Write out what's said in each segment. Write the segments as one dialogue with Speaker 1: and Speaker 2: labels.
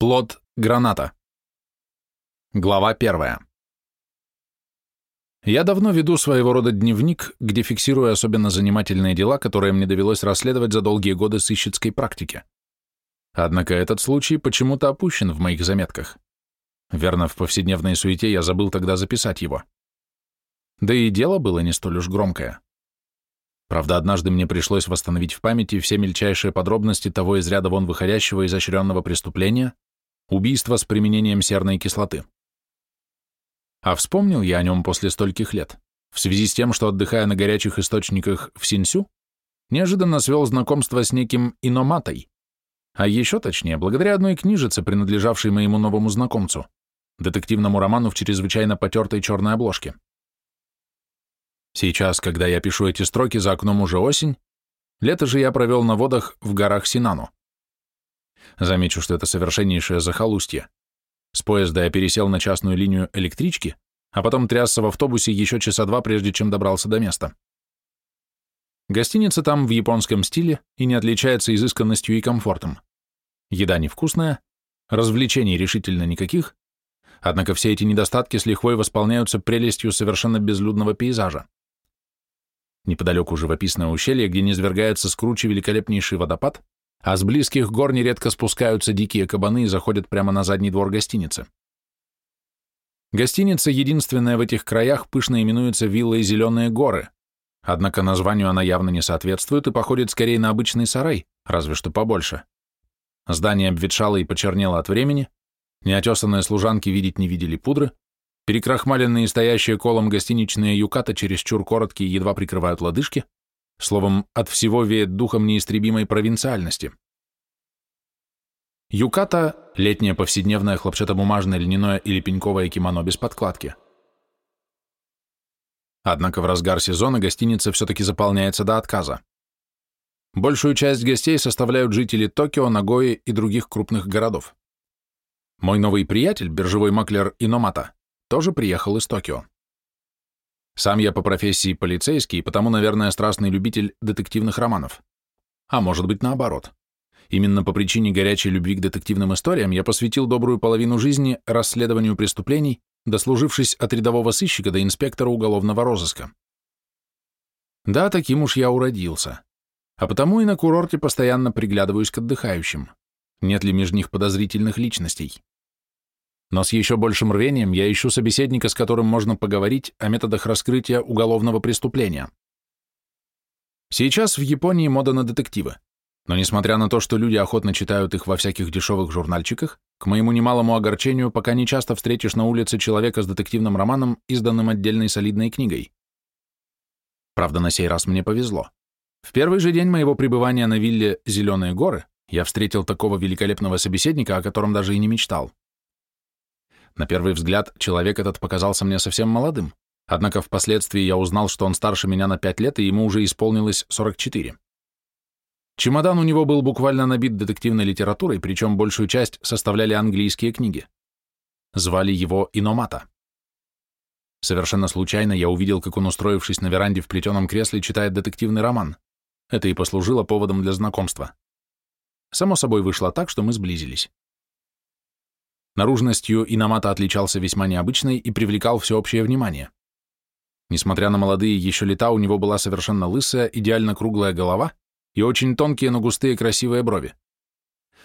Speaker 1: Плод граната. Глава первая. Я давно веду своего рода дневник, где фиксирую особенно занимательные дела, которые мне довелось расследовать за долгие годы сыщицкой практики. Однако этот случай почему-то опущен в моих заметках. Верно, в повседневной суете я забыл тогда записать его. Да и дело было не столь уж громкое. Правда, однажды мне пришлось восстановить в памяти все мельчайшие подробности того из ряда вон выходящего изощренного преступления, Убийство с применением серной кислоты. А вспомнил я о нем после стольких лет, в связи с тем, что, отдыхая на горячих источниках в Синсю, неожиданно свел знакомство с неким Иноматой, а еще точнее, благодаря одной книжице, принадлежавшей моему новому знакомцу, детективному роману в чрезвычайно потертой черной обложке. Сейчас, когда я пишу эти строки, за окном уже осень, лето же я провел на водах в горах Синану. Замечу, что это совершеннейшее захолустье. С поезда я пересел на частную линию электрички, а потом трясся в автобусе еще часа два, прежде чем добрался до места. Гостиница там в японском стиле и не отличается изысканностью и комфортом. Еда невкусная, развлечений решительно никаких, однако все эти недостатки с лихвой восполняются прелестью совершенно безлюдного пейзажа. Неподалеку живописное ущелье, где низвергается с великолепнейший водопад, а с близких гор нередко спускаются дикие кабаны и заходят прямо на задний двор гостиницы. Гостиница, единственная в этих краях, пышно именуется виллой «Зеленые горы», однако названию она явно не соответствует и походит скорее на обычный сарай, разве что побольше. Здание обветшало и почернело от времени, неотесанные служанки видеть не видели пудры, перекрахмаленные стоящие колом гостиничные юката чересчур короткие едва прикрывают лодыжки, Словом, от всего веет духом неистребимой провинциальности. Юката – летнее повседневное хлопчатобумажное льняное или пеньковое кимоно без подкладки. Однако в разгар сезона гостиница все-таки заполняется до отказа. Большую часть гостей составляют жители Токио, Нагои и других крупных городов. Мой новый приятель, биржевой маклер Иномата, тоже приехал из Токио. Сам я по профессии полицейский, потому, наверное, страстный любитель детективных романов. А может быть, наоборот. Именно по причине горячей любви к детективным историям я посвятил добрую половину жизни расследованию преступлений, дослужившись от рядового сыщика до инспектора уголовного розыска. Да, таким уж я уродился. А потому и на курорте постоянно приглядываюсь к отдыхающим. Нет ли между них подозрительных личностей? Но с еще большим рвением я ищу собеседника, с которым можно поговорить о методах раскрытия уголовного преступления. Сейчас в Японии мода на детективы. Но несмотря на то, что люди охотно читают их во всяких дешевых журнальчиках, к моему немалому огорчению пока не часто встретишь на улице человека с детективным романом, изданным отдельной солидной книгой. Правда, на сей раз мне повезло. В первый же день моего пребывания на вилле «Зеленые горы» я встретил такого великолепного собеседника, о котором даже и не мечтал. На первый взгляд, человек этот показался мне совсем молодым, однако впоследствии я узнал, что он старше меня на пять лет, и ему уже исполнилось 44. Чемодан у него был буквально набит детективной литературой, причем большую часть составляли английские книги. Звали его Иномата. Совершенно случайно я увидел, как он, устроившись на веранде в плетеном кресле, читает детективный роман. Это и послужило поводом для знакомства. Само собой вышло так, что мы сблизились. Наружностью Иномата отличался весьма необычной и привлекал всеобщее внимание. Несмотря на молодые еще лета, у него была совершенно лысая, идеально круглая голова и очень тонкие, но густые красивые брови.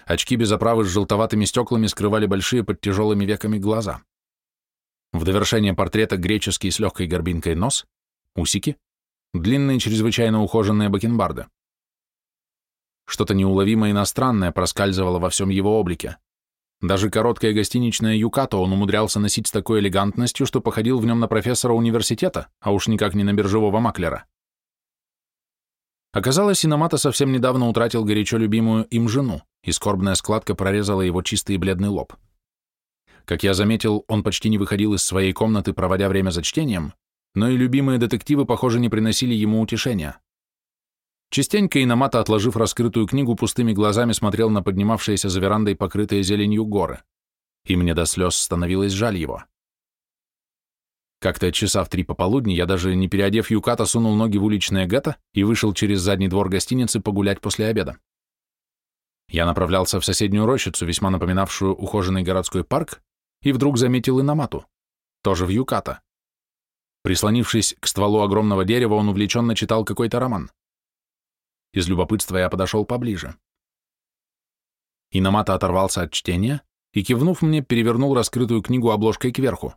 Speaker 1: Очки без оправы с желтоватыми стеклами скрывали большие под тяжелыми веками глаза. В довершение портрета греческий с легкой горбинкой нос, усики, длинные чрезвычайно ухоженные бакенбарды. Что-то неуловимо иностранное проскальзывало во всем его облике. Даже короткое гостиничное юкато он умудрялся носить с такой элегантностью, что походил в нем на профессора университета, а уж никак не на биржевого маклера. Оказалось, Иномата совсем недавно утратил горячо любимую им жену, и скорбная складка прорезала его чистый и бледный лоб. Как я заметил, он почти не выходил из своей комнаты, проводя время за чтением, но и любимые детективы, похоже, не приносили ему утешения. Частенько Иномата, отложив раскрытую книгу, пустыми глазами смотрел на поднимавшиеся за верандой покрытые зеленью горы, и мне до слез становилось жаль его. Как-то часа в три пополудни я даже не переодев юката сунул ноги в уличное гетто и вышел через задний двор гостиницы погулять после обеда. Я направлялся в соседнюю рощицу, весьма напоминавшую ухоженный городской парк, и вдруг заметил Иномату, тоже в Юката. Прислонившись к стволу огромного дерева, он увлеченно читал какой-то роман. Из любопытства я подошел поближе. Иномата оторвался от чтения и, кивнув мне, перевернул раскрытую книгу обложкой кверху.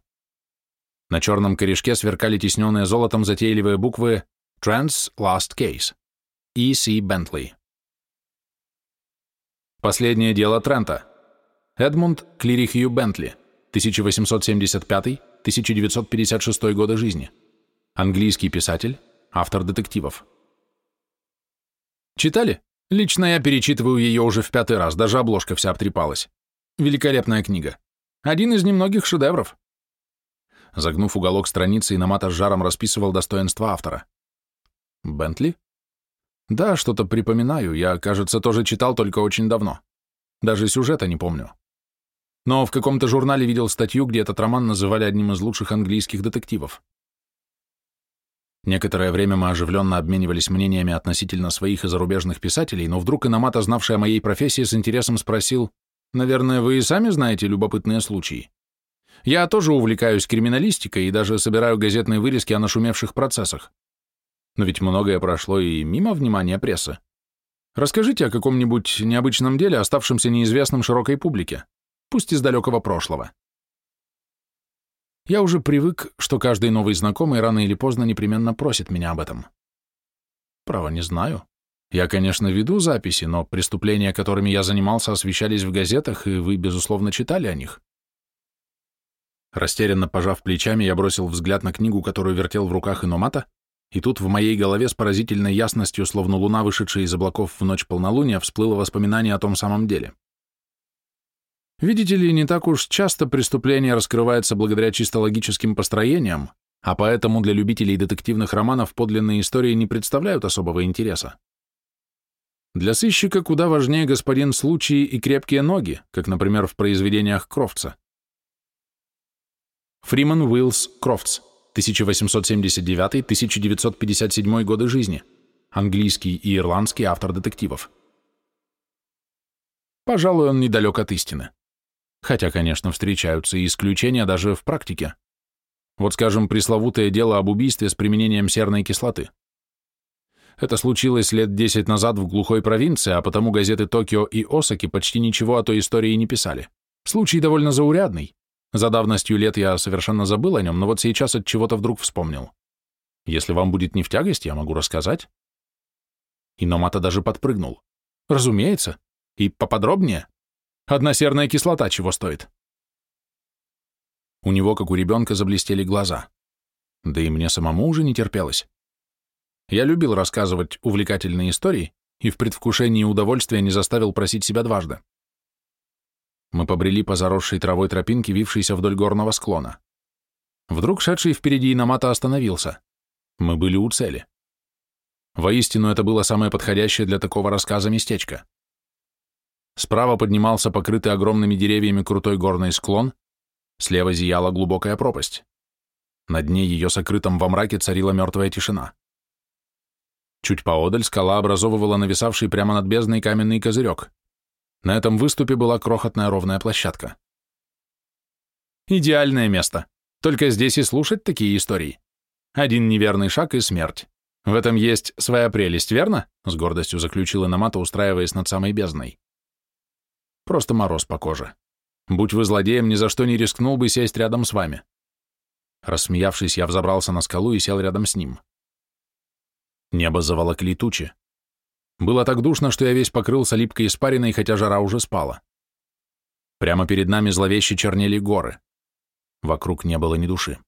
Speaker 1: На черном корешке сверкали тесненные золотом затейливые буквы Trans Last Case. E. С. Бентли. Последнее дело Трента. Эдмунд Клирихью Бентли, 1875-1956 годы жизни. Английский писатель, автор детективов. Читали? Лично я перечитываю ее уже в пятый раз, даже обложка вся обтрепалась. Великолепная книга. Один из немногих шедевров. Загнув уголок страницы, Иномата с жаром расписывал достоинства автора. Бентли? Да, что-то припоминаю. Я, кажется, тоже читал, только очень давно. Даже сюжета не помню. Но в каком-то журнале видел статью, где этот роман называли одним из лучших английских детективов. Некоторое время мы оживленно обменивались мнениями относительно своих и зарубежных писателей, но вдруг Иномата, знавший о моей профессии, с интересом спросил, «Наверное, вы и сами знаете любопытные случаи? Я тоже увлекаюсь криминалистикой и даже собираю газетные вырезки о нашумевших процессах. Но ведь многое прошло и мимо внимания прессы. Расскажите о каком-нибудь необычном деле, оставшемся неизвестным широкой публике, пусть из далекого прошлого. Я уже привык, что каждый новый знакомый рано или поздно непременно просит меня об этом. Право, не знаю. Я, конечно, веду записи, но преступления, которыми я занимался, освещались в газетах, и вы, безусловно, читали о них. Растерянно пожав плечами, я бросил взгляд на книгу, которую вертел в руках Иномата, и тут в моей голове с поразительной ясностью, словно луна, вышедшая из облаков в ночь полнолуния, всплыло воспоминание о том самом деле. Видите ли, не так уж часто преступление раскрывается благодаря чисто логическим построениям, а поэтому для любителей детективных романов подлинные истории не представляют особого интереса. Для сыщика куда важнее господин случаи и крепкие ноги, как, например, в произведениях Крофтса. Фриман Уиллс Крофтс 1879-1957 годы жизни, английский и ирландский автор детективов. Пожалуй, он недалек от истины. Хотя, конечно, встречаются и исключения даже в практике. Вот, скажем, пресловутое дело об убийстве с применением серной кислоты. Это случилось лет 10 назад в глухой провинции, а потому газеты Токио и Осаки почти ничего о той истории не писали. Случай довольно заурядный. За давностью лет я совершенно забыл о нем, но вот сейчас от чего-то вдруг вспомнил. Если вам будет не в тягость, я могу рассказать. И Номата даже подпрыгнул. Разумеется. И поподробнее. Одна серная кислота чего стоит. У него, как у ребенка, заблестели глаза. Да и мне самому уже не терпелось. Я любил рассказывать увлекательные истории и в предвкушении удовольствия не заставил просить себя дважды. Мы побрели по заросшей травой тропинке, вившейся вдоль горного склона. Вдруг шедший впереди Иномата остановился. Мы были у цели. Воистину, это было самое подходящее для такого рассказа местечко. Справа поднимался покрытый огромными деревьями крутой горный склон, слева зияла глубокая пропасть. На дне ее сокрытом во мраке царила мертвая тишина. Чуть поодаль скала образовывала нависавший прямо над бездной каменный козырек. На этом выступе была крохотная ровная площадка. Идеальное место. Только здесь и слушать такие истории. Один неверный шаг и смерть. В этом есть своя прелесть, верно? С гордостью заключила Намата, устраиваясь над самой бездной. Просто мороз по коже. Будь вы злодеем, ни за что не рискнул бы сесть рядом с вами. Рассмеявшись, я взобрался на скалу и сел рядом с ним. Небо заволокли тучи. Было так душно, что я весь покрылся липкой испариной, хотя жара уже спала. Прямо перед нами зловеще чернели горы. Вокруг не было ни души.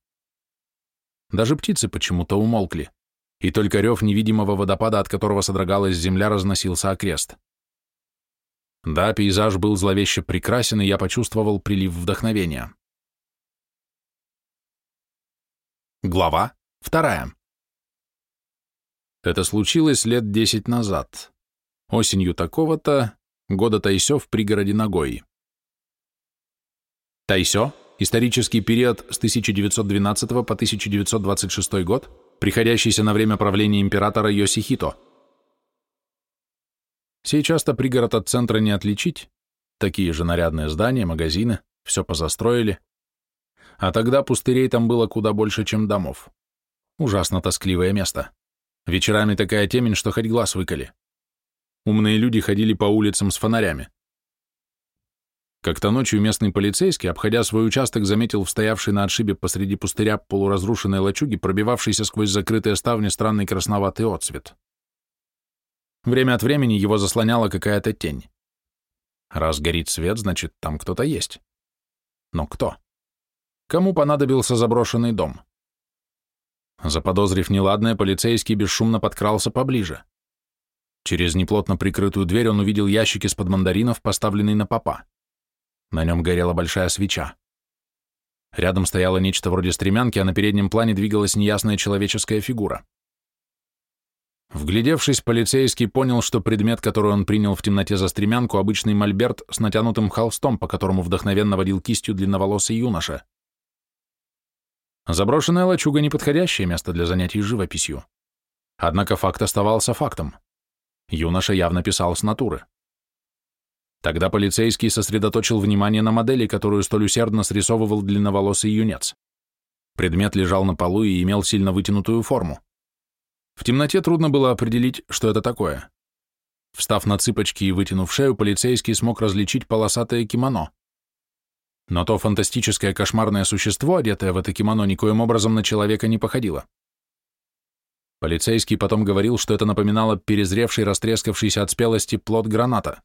Speaker 1: Даже птицы почему-то умолкли, и только рев невидимого водопада, от которого содрогалась земля, разносился окрест. Да, пейзаж был зловеще прекрасен, и я почувствовал прилив вдохновения. Глава вторая. Это случилось лет десять назад. Осенью такого-то, года Тайсё в пригороде Нагои. Тайсё – исторический период с 1912 по 1926 год, приходящийся на время правления императора Йосихито. Сейчас-то пригород от центра не отличить. Такие же нарядные здания, магазины, все позастроили. А тогда пустырей там было куда больше, чем домов. Ужасно тоскливое место. Вечерами такая темень, что хоть глаз выколи. Умные люди ходили по улицам с фонарями. Как-то ночью местный полицейский, обходя свой участок, заметил в стоявшей на отшибе посреди пустыря полуразрушенной лачуги, пробивавшийся сквозь закрытые ставни странный красноватый отцвет. Время от времени его заслоняла какая-то тень. Раз горит свет, значит, там кто-то есть. Но кто? Кому понадобился заброшенный дом? Заподозрив неладное, полицейский бесшумно подкрался поближе. Через неплотно прикрытую дверь он увидел ящик из-под мандаринов, поставленный на попа. На нем горела большая свеча. Рядом стояло нечто вроде стремянки, а на переднем плане двигалась неясная человеческая фигура. Вглядевшись, полицейский понял, что предмет, который он принял в темноте за стремянку, обычный мольберт с натянутым холстом, по которому вдохновенно водил кистью длинноволосый юноша. Заброшенная лачуга — неподходящее место для занятий живописью. Однако факт оставался фактом. Юноша явно писал с натуры. Тогда полицейский сосредоточил внимание на модели, которую столь усердно срисовывал длинноволосый юнец. Предмет лежал на полу и имел сильно вытянутую форму. В темноте трудно было определить, что это такое. Встав на цыпочки и вытянув шею, полицейский смог различить полосатое кимоно. Но то фантастическое кошмарное существо, одетое в это кимоно, никоим образом на человека не походило. Полицейский потом говорил, что это напоминало перезревший, растрескавшийся от спелости плод граната.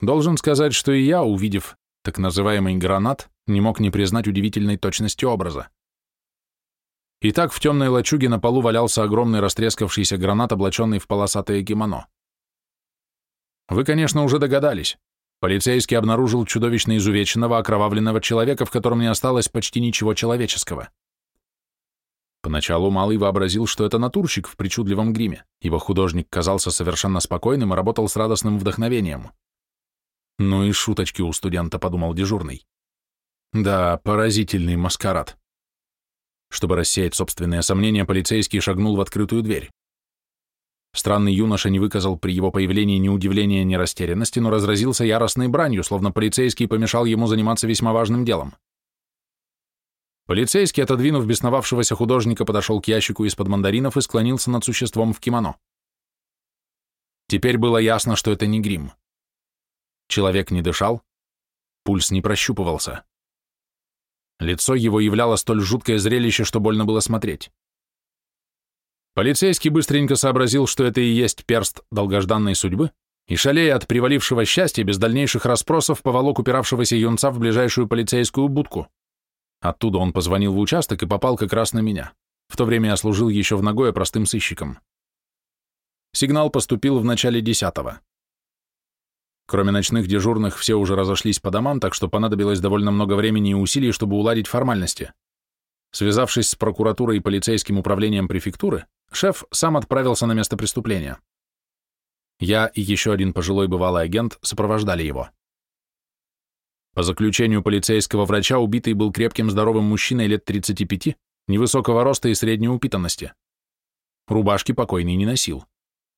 Speaker 1: Должен сказать, что и я, увидев так называемый гранат, не мог не признать удивительной точности образа. Итак, в темной лачуге на полу валялся огромный растрескавшийся гранат, облаченный в полосатое кимоно. Вы, конечно, уже догадались. Полицейский обнаружил чудовищно изувеченного, окровавленного человека, в котором не осталось почти ничего человеческого. Поначалу Малый вообразил, что это натурщик в причудливом гриме, ибо художник казался совершенно спокойным и работал с радостным вдохновением. Ну и шуточки у студента, подумал дежурный. Да, поразительный маскарад. Чтобы рассеять собственные сомнения, полицейский шагнул в открытую дверь. Странный юноша не выказал при его появлении ни удивления, ни растерянности, но разразился яростной бранью, словно полицейский помешал ему заниматься весьма важным делом. Полицейский, отодвинув бесновавшегося художника, подошел к ящику из-под мандаринов и склонился над существом в кимоно. Теперь было ясно, что это не грим. Человек не дышал, пульс не прощупывался. Лицо его являло столь жуткое зрелище, что больно было смотреть. Полицейский быстренько сообразил, что это и есть перст долгожданной судьбы, и, шалея от привалившего счастья, без дальнейших расспросов поволок упиравшегося юнца в ближайшую полицейскую будку. Оттуда он позвонил в участок и попал как раз на меня. В то время я служил еще в Нагое простым сыщиком. Сигнал поступил в начале десятого. Кроме ночных дежурных, все уже разошлись по домам, так что понадобилось довольно много времени и усилий, чтобы уладить формальности. Связавшись с прокуратурой и полицейским управлением префектуры, шеф сам отправился на место преступления. Я и еще один пожилой бывалый агент сопровождали его. По заключению полицейского врача, убитый был крепким здоровым мужчиной лет 35, невысокого роста и средней упитанности. Рубашки покойный не носил.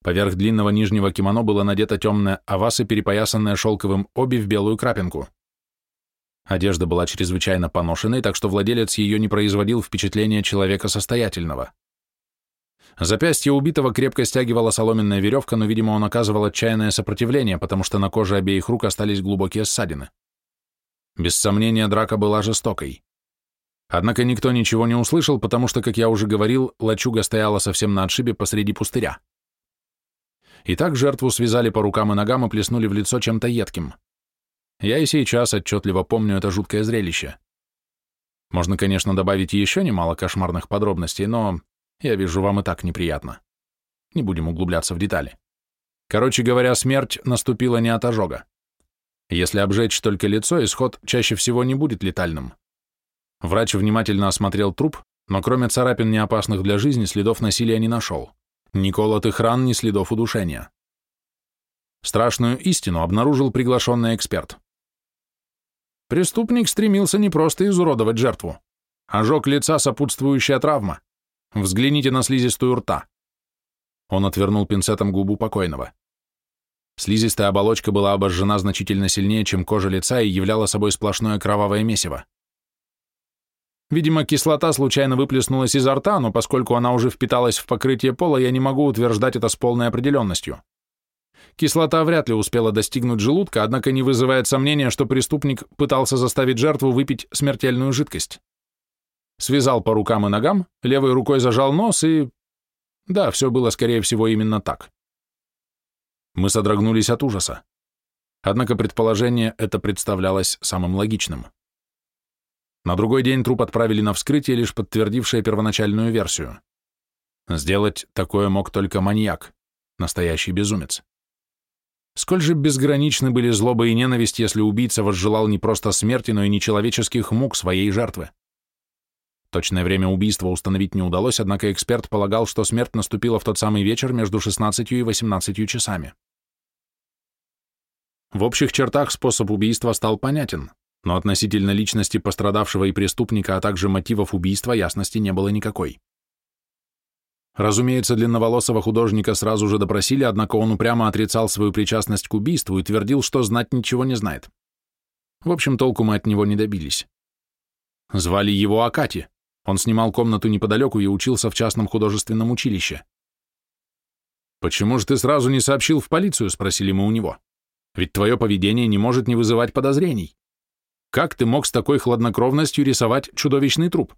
Speaker 1: Поверх длинного нижнего кимоно было надето темное авасы, перепоясанное шелковым оби в белую крапинку. Одежда была чрезвычайно поношенной, так что владелец ее не производил впечатления человека состоятельного. Запястье убитого крепко стягивала соломенная веревка, но, видимо, он оказывал отчаянное сопротивление, потому что на коже обеих рук остались глубокие ссадины. Без сомнения, драка была жестокой. Однако никто ничего не услышал, потому что, как я уже говорил, лачуга стояла совсем на отшибе посреди пустыря. И так жертву связали по рукам и ногам и плеснули в лицо чем-то едким. Я и сейчас отчетливо помню это жуткое зрелище. Можно, конечно, добавить еще немало кошмарных подробностей, но я вижу, вам и так неприятно. Не будем углубляться в детали. Короче говоря, смерть наступила не от ожога. Если обжечь только лицо, исход чаще всего не будет летальным. Врач внимательно осмотрел труп, но кроме царапин, не опасных для жизни, следов насилия не нашел. Ни колотых ран, ни следов удушения. Страшную истину обнаружил приглашенный эксперт. Преступник стремился не просто изуродовать жертву. Ожог лица сопутствующая травма. Взгляните на слизистую рта. Он отвернул пинцетом губу покойного. Слизистая оболочка была обожжена значительно сильнее, чем кожа лица и являла собой сплошное кровавое месиво. Видимо, кислота случайно выплеснулась изо рта, но поскольку она уже впиталась в покрытие пола, я не могу утверждать это с полной определенностью. Кислота вряд ли успела достигнуть желудка, однако не вызывает сомнения, что преступник пытался заставить жертву выпить смертельную жидкость. Связал по рукам и ногам, левой рукой зажал нос и... Да, все было, скорее всего, именно так. Мы содрогнулись от ужаса. Однако предположение это представлялось самым логичным. На другой день труп отправили на вскрытие, лишь подтвердившее первоначальную версию. Сделать такое мог только маньяк, настоящий безумец. Сколь же безграничны были злоба и ненависть, если убийца возжелал не просто смерти, но и нечеловеческих мук своей жертвы. Точное время убийства установить не удалось, однако эксперт полагал, что смерть наступила в тот самый вечер между 16 и 18 часами. В общих чертах способ убийства стал понятен но относительно личности пострадавшего и преступника, а также мотивов убийства ясности не было никакой. Разумеется, длинноволосого художника сразу же допросили, однако он упрямо отрицал свою причастность к убийству и твердил, что знать ничего не знает. В общем, толку мы от него не добились. Звали его Акати. Он снимал комнату неподалеку и учился в частном художественном училище. «Почему же ты сразу не сообщил в полицию?» — спросили мы у него. «Ведь твое поведение не может не вызывать подозрений». Как ты мог с такой хладнокровностью рисовать чудовищный труп?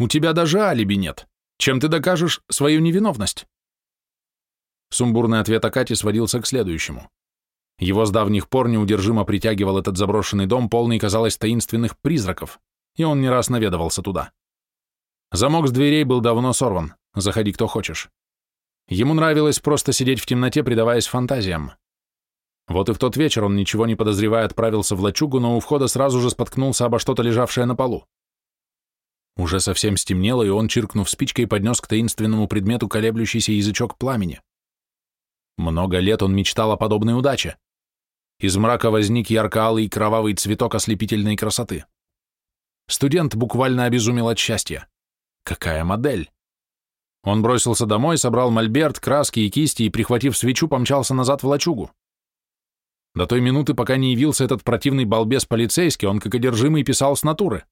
Speaker 1: У тебя даже алиби нет. Чем ты докажешь свою невиновность?» Сумбурный ответ Акати сводился к следующему. Его с давних пор неудержимо притягивал этот заброшенный дом, полный, казалось, таинственных призраков, и он не раз наведывался туда. Замок с дверей был давно сорван, заходи кто хочешь. Ему нравилось просто сидеть в темноте, предаваясь фантазиям. Вот и в тот вечер он, ничего не подозревая, отправился в лачугу, но у входа сразу же споткнулся обо что-то лежавшее на полу. Уже совсем стемнело, и он, чиркнув спичкой, поднес к таинственному предмету колеблющийся язычок пламени. Много лет он мечтал о подобной удаче. Из мрака возник ярко-алый кровавый цветок ослепительной красоты. Студент буквально обезумел от счастья. Какая модель! Он бросился домой, собрал мольберт, краски и кисти и, прихватив свечу, помчался назад в лачугу. До той минуты, пока не явился этот противный балбес полицейский, он как одержимый писал с натуры.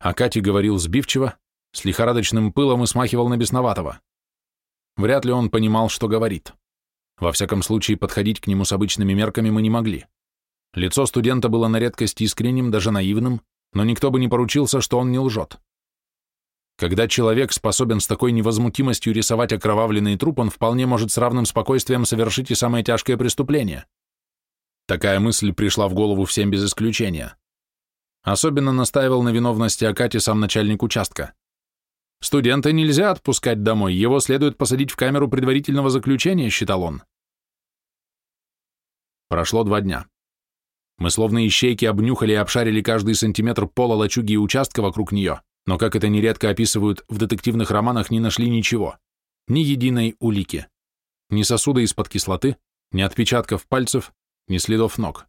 Speaker 1: А Кати говорил сбивчиво, с лихорадочным пылом и смахивал на бесноватого. Вряд ли он понимал, что говорит. Во всяком случае, подходить к нему с обычными мерками мы не могли. Лицо студента было на редкость искренним, даже наивным, но никто бы не поручился, что он не лжет. Когда человек способен с такой невозмутимостью рисовать окровавленный труп, он вполне может с равным спокойствием совершить и самое тяжкое преступление. Такая мысль пришла в голову всем без исключения. Особенно настаивал на виновности Акати сам начальник участка. Студента нельзя отпускать домой, его следует посадить в камеру предварительного заключения, считал он. Прошло два дня. Мы словно ищейки обнюхали и обшарили каждый сантиметр пола лачуги и участка вокруг нее но, как это нередко описывают в детективных романах, не нашли ничего, ни единой улики, ни сосуда из-под кислоты, ни отпечатков пальцев, ни следов ног.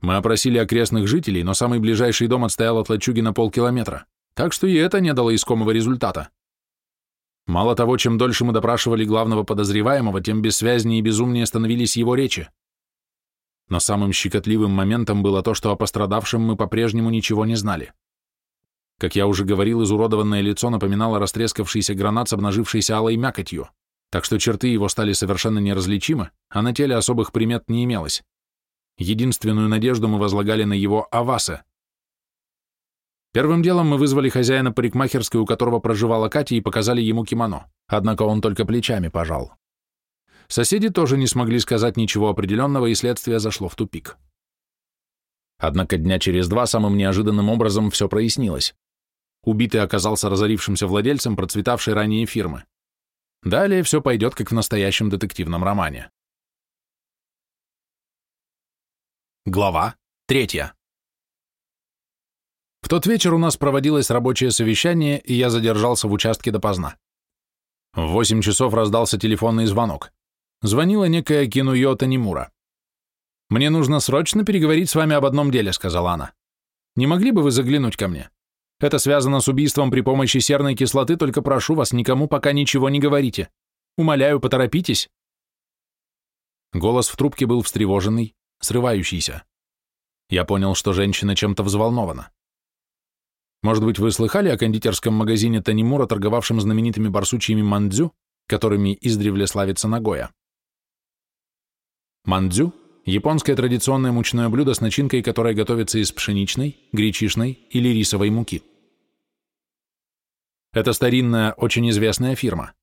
Speaker 1: Мы опросили окрестных жителей, но самый ближайший дом отстоял от лачуги на полкилометра, так что и это не дало искомого результата. Мало того, чем дольше мы допрашивали главного подозреваемого, тем бессвязнее и безумнее становились его речи. Но самым щекотливым моментом было то, что о пострадавшем мы по-прежнему ничего не знали. Как я уже говорил, изуродованное лицо напоминало растрескавшийся гранат с обнажившейся алой мякотью, так что черты его стали совершенно неразличимы, а на теле особых примет не имелось. Единственную надежду мы возлагали на его аваса. Первым делом мы вызвали хозяина парикмахерской, у которого проживала Катя, и показали ему кимоно, однако он только плечами пожал. Соседи тоже не смогли сказать ничего определенного, и следствие зашло в тупик. Однако дня через два самым неожиданным образом все прояснилось. Убитый оказался разорившимся владельцем процветавшей ранее фирмы. Далее все пойдет, как в настоящем детективном романе. Глава третья. В тот вечер у нас проводилось рабочее совещание, и я задержался в участке допоздна. В восемь часов раздался телефонный звонок. Звонила некая Кинуё Танимура. «Мне нужно срочно переговорить с вами об одном деле», — сказала она. «Не могли бы вы заглянуть ко мне?» Это связано с убийством при помощи серной кислоты, только прошу вас, никому пока ничего не говорите. Умоляю, поторопитесь. Голос в трубке был встревоженный, срывающийся. Я понял, что женщина чем-то взволнована. Может быть, вы слыхали о кондитерском магазине Танимура, торговавшем знаменитыми барсучьими мандзю, которыми издревле славится Нагоя? Мандзю – японское традиционное мучное блюдо с начинкой, которая готовится из пшеничной, гречишной или рисовой муки. Это старинная, очень известная фирма.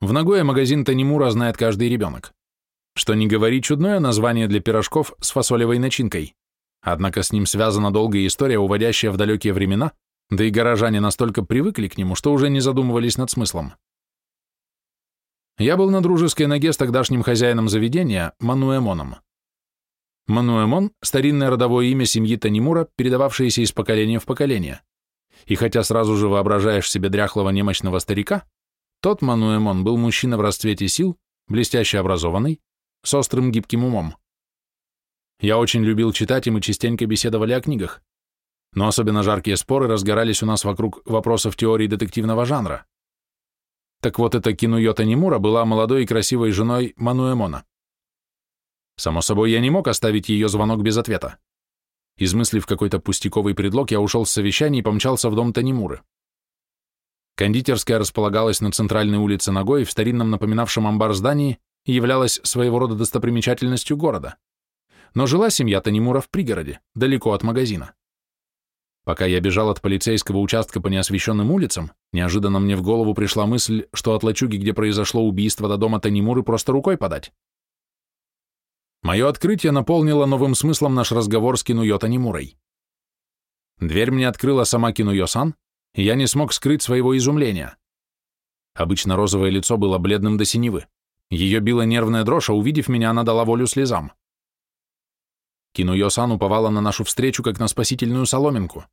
Speaker 1: В Нагое магазин Танимура знает каждый ребенок. Что не говори, чудное название для пирожков с фасолевой начинкой. Однако с ним связана долгая история, уводящая в далекие времена, да и горожане настолько привыкли к нему, что уже не задумывались над смыслом. Я был на дружеской ноге с тогдашним хозяином заведения, Мануэмоном. Мануэмон – старинное родовое имя семьи Танимура, передававшееся из поколения в поколение. И хотя сразу же воображаешь себе дряхлого немощного старика, тот Мануэмон был мужчина в расцвете сил, блестяще образованный, с острым гибким умом. Я очень любил читать, и мы частенько беседовали о книгах. Но особенно жаркие споры разгорались у нас вокруг вопросов теории детективного жанра. Так вот, эта Кинуйота Немура была молодой и красивой женой Мануэмона. Само собой, я не мог оставить ее звонок без ответа. Измыслив какой-то пустяковый предлог, я ушел с совещания и помчался в дом Танимуры. Кондитерская располагалась на центральной улице Ногой в старинном напоминавшем амбар здании и являлась своего рода достопримечательностью города но жила семья Танимура в пригороде, далеко от магазина. Пока я бежал от полицейского участка по неосвещенным улицам, неожиданно мне в голову пришла мысль, что от лачуги, где произошло убийство, до дома Танимуры просто рукой подать. Мое открытие наполнило новым смыслом наш разговор с Кинуё Танимурой. Дверь мне открыла сама Кинуё-сан, и я не смог скрыть своего изумления. Обычно розовое лицо было бледным до синевы. Ее била нервная дрожь, а увидев меня, она дала волю слезам. Кинуё-сан уповала на нашу встречу как на спасительную соломинку.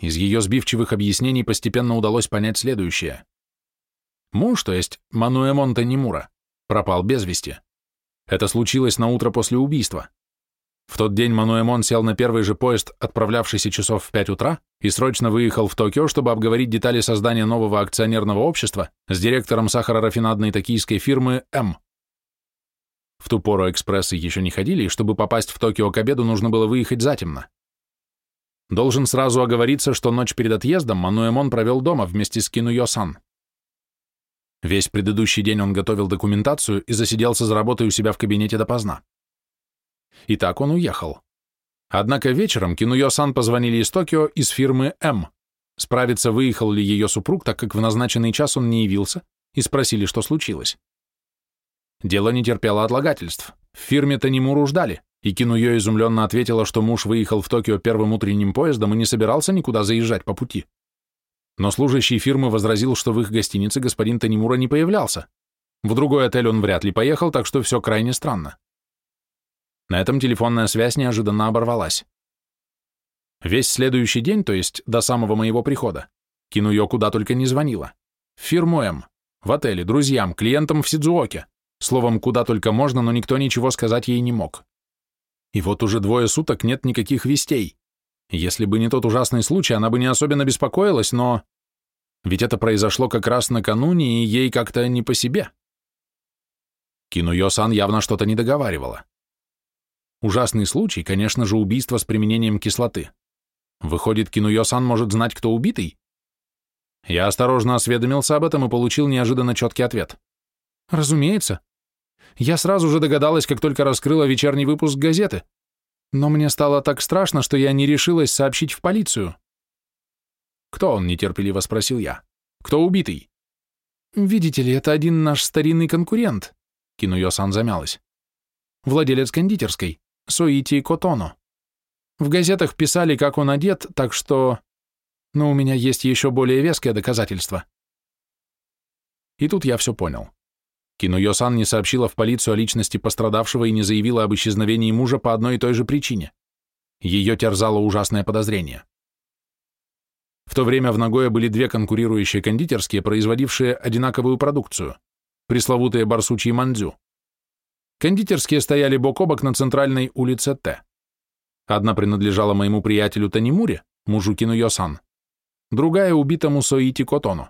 Speaker 1: Из ее сбивчивых объяснений постепенно удалось понять следующее. Муж, то есть Мануэмон Танимура, пропал без вести. Это случилось на утро после убийства. В тот день Мануэмон сел на первый же поезд, отправлявшийся часов в 5 утра, и срочно выехал в Токио, чтобы обговорить детали создания нового акционерного общества с директором сахарорафинадной токийской фирмы М. В ту пору экспрессы еще не ходили, и чтобы попасть в Токио к обеду, нужно было выехать затемно. Должен сразу оговориться, что ночь перед отъездом Мануэмон провел дома вместе с Кинуё-сан. Весь предыдущий день он готовил документацию и засиделся за работой у себя в кабинете допоздна. И так он уехал. Однако вечером Кинуё-сан позвонили из Токио из фирмы М. Справиться, выехал ли ее супруг, так как в назначенный час он не явился, и спросили, что случилось. Дело не терпело отлагательств. В фирме Танимуру ждали, и Кинуё изумленно ответила, что муж выехал в Токио первым утренним поездом и не собирался никуда заезжать по пути. Но служащий фирмы возразил, что в их гостинице господин Танимура не появлялся. В другой отель он вряд ли поехал, так что все крайне странно. На этом телефонная связь неожиданно оборвалась. Весь следующий день, то есть до самого моего прихода, Кинуё куда только не звонила. В фирму М, в отеле, друзьям, клиентам в Сидзуоке. Словом, куда только можно, но никто ничего сказать ей не мог. И вот уже двое суток нет никаких вестей. Если бы не тот ужасный случай, она бы не особенно беспокоилась, но... Ведь это произошло как раз накануне, и ей как-то не по себе. Кинуё-сан явно что-то не договаривала. Ужасный случай, конечно же, убийство с применением кислоты. Выходит, Кинуё-сан может знать, кто убитый? Я осторожно осведомился об этом и получил неожиданно четкий ответ. Разумеется. Я сразу же догадалась, как только раскрыла вечерний выпуск газеты. Но мне стало так страшно, что я не решилась сообщить в полицию. «Кто он?» — нетерпеливо спросил я. «Кто убитый?» «Видите ли, это один наш старинный конкурент», — Кинуё-сан замялась. «Владелец кондитерской, Соити Котоно. В газетах писали, как он одет, так что... Но у меня есть еще более веское доказательство». И тут я все понял. Кинуё-сан не сообщила в полицию о личности пострадавшего и не заявила об исчезновении мужа по одной и той же причине. Ее терзало ужасное подозрение. В то время в Нагое были две конкурирующие кондитерские, производившие одинаковую продукцию – пресловутые барсучьи мандзю. Кондитерские стояли бок о бок на центральной улице Т. Одна принадлежала моему приятелю Танимуре, мужу Кинуё-сан, другая – убитому Соити Котону.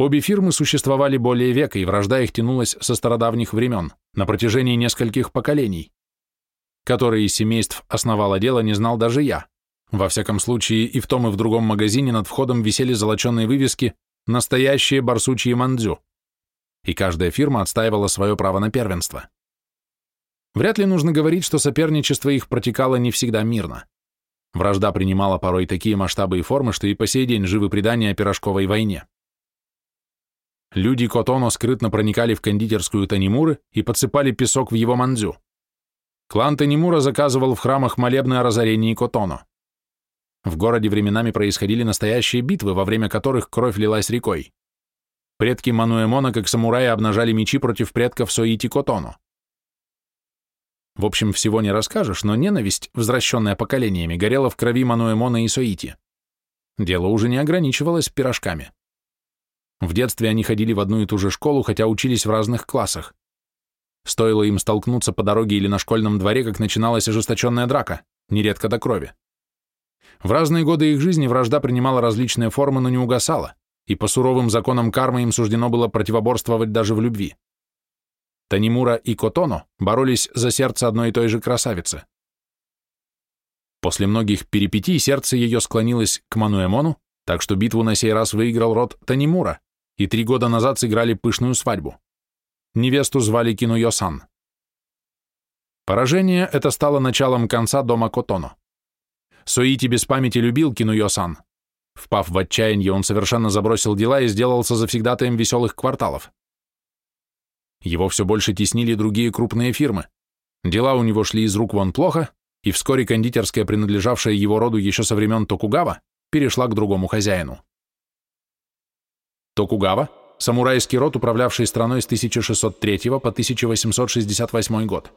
Speaker 1: Обе фирмы существовали более века, и вражда их тянулась со стародавних времен, на протяжении нескольких поколений. Которые из семейств основало дело, не знал даже я. Во всяком случае, и в том, и в другом магазине над входом висели золоченые вывески «Настоящие барсучьи мандзю», и каждая фирма отстаивала свое право на первенство. Вряд ли нужно говорить, что соперничество их протекало не всегда мирно. Вражда принимала порой такие масштабы и формы, что и по сей день живы предания о пирожковой войне. Люди Котоно скрытно проникали в кондитерскую Танимуры и подсыпали песок в его мандзю. Клан Танимура заказывал в храмах молебны о разорении Котоно. В городе временами происходили настоящие битвы, во время которых кровь лилась рекой. Предки Мануэмона, как самураи, обнажали мечи против предков Соити Котоно. В общем, всего не расскажешь, но ненависть, возвращенная поколениями, горела в крови Мануэмона и Соити. Дело уже не ограничивалось пирожками. В детстве они ходили в одну и ту же школу, хотя учились в разных классах. Стоило им столкнуться по дороге или на школьном дворе, как начиналась ожесточенная драка, нередко до крови. В разные годы их жизни вражда принимала различные формы, но не угасала, и по суровым законам кармы им суждено было противоборствовать даже в любви. Танимура и Котоно боролись за сердце одной и той же красавицы. После многих перипетий сердце ее склонилось к Мануэмону, так что битву на сей раз выиграл род Танимура, и три года назад сыграли пышную свадьбу. Невесту звали Кинуйо-сан. Поражение это стало началом конца дома Котоно. Соити без памяти любил Кинуйо-сан. Впав в отчаяние, он совершенно забросил дела и сделался завсегдатаем веселых кварталов. Его все больше теснили другие крупные фирмы. Дела у него шли из рук вон плохо, и вскоре кондитерская, принадлежавшая его роду еще со времен Токугава, перешла к другому хозяину. Токугава – самурайский род, управлявший страной с 1603 по 1868 год.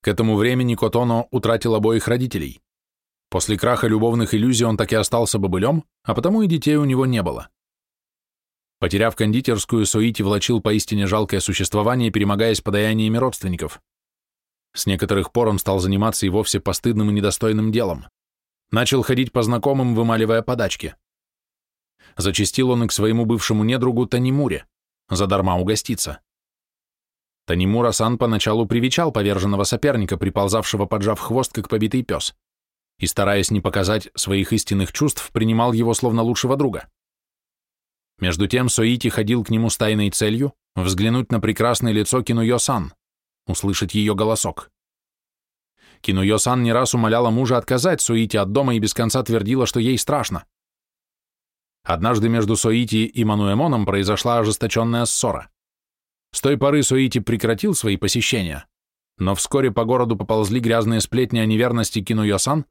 Speaker 1: К этому времени Котоно утратил обоих родителей. После краха любовных иллюзий он так и остался бобылем, а потому и детей у него не было. Потеряв кондитерскую, Соити влачил поистине жалкое существование, перемогаясь подаяниями родственников. С некоторых пор он стал заниматься и вовсе постыдным и недостойным делом. Начал ходить по знакомым, вымаливая подачки. Зачастил он и к своему бывшему недругу Танимуре, задарма угоститься. Танимура-сан поначалу привечал поверженного соперника, приползавшего поджав хвост, как побитый пес, и, стараясь не показать своих истинных чувств, принимал его словно лучшего друга. Между тем Соити ходил к нему с тайной целью взглянуть на прекрасное лицо Кинуё-сан, услышать ее голосок. Кинуё-сан не раз умоляла мужа отказать Соити от дома и без конца твердила, что ей страшно. Однажды между Соити и Мануэмоном произошла ожесточенная ссора. С той поры Соити прекратил свои посещения, но вскоре по городу поползли грязные сплетни о неверности Кинуё-сан,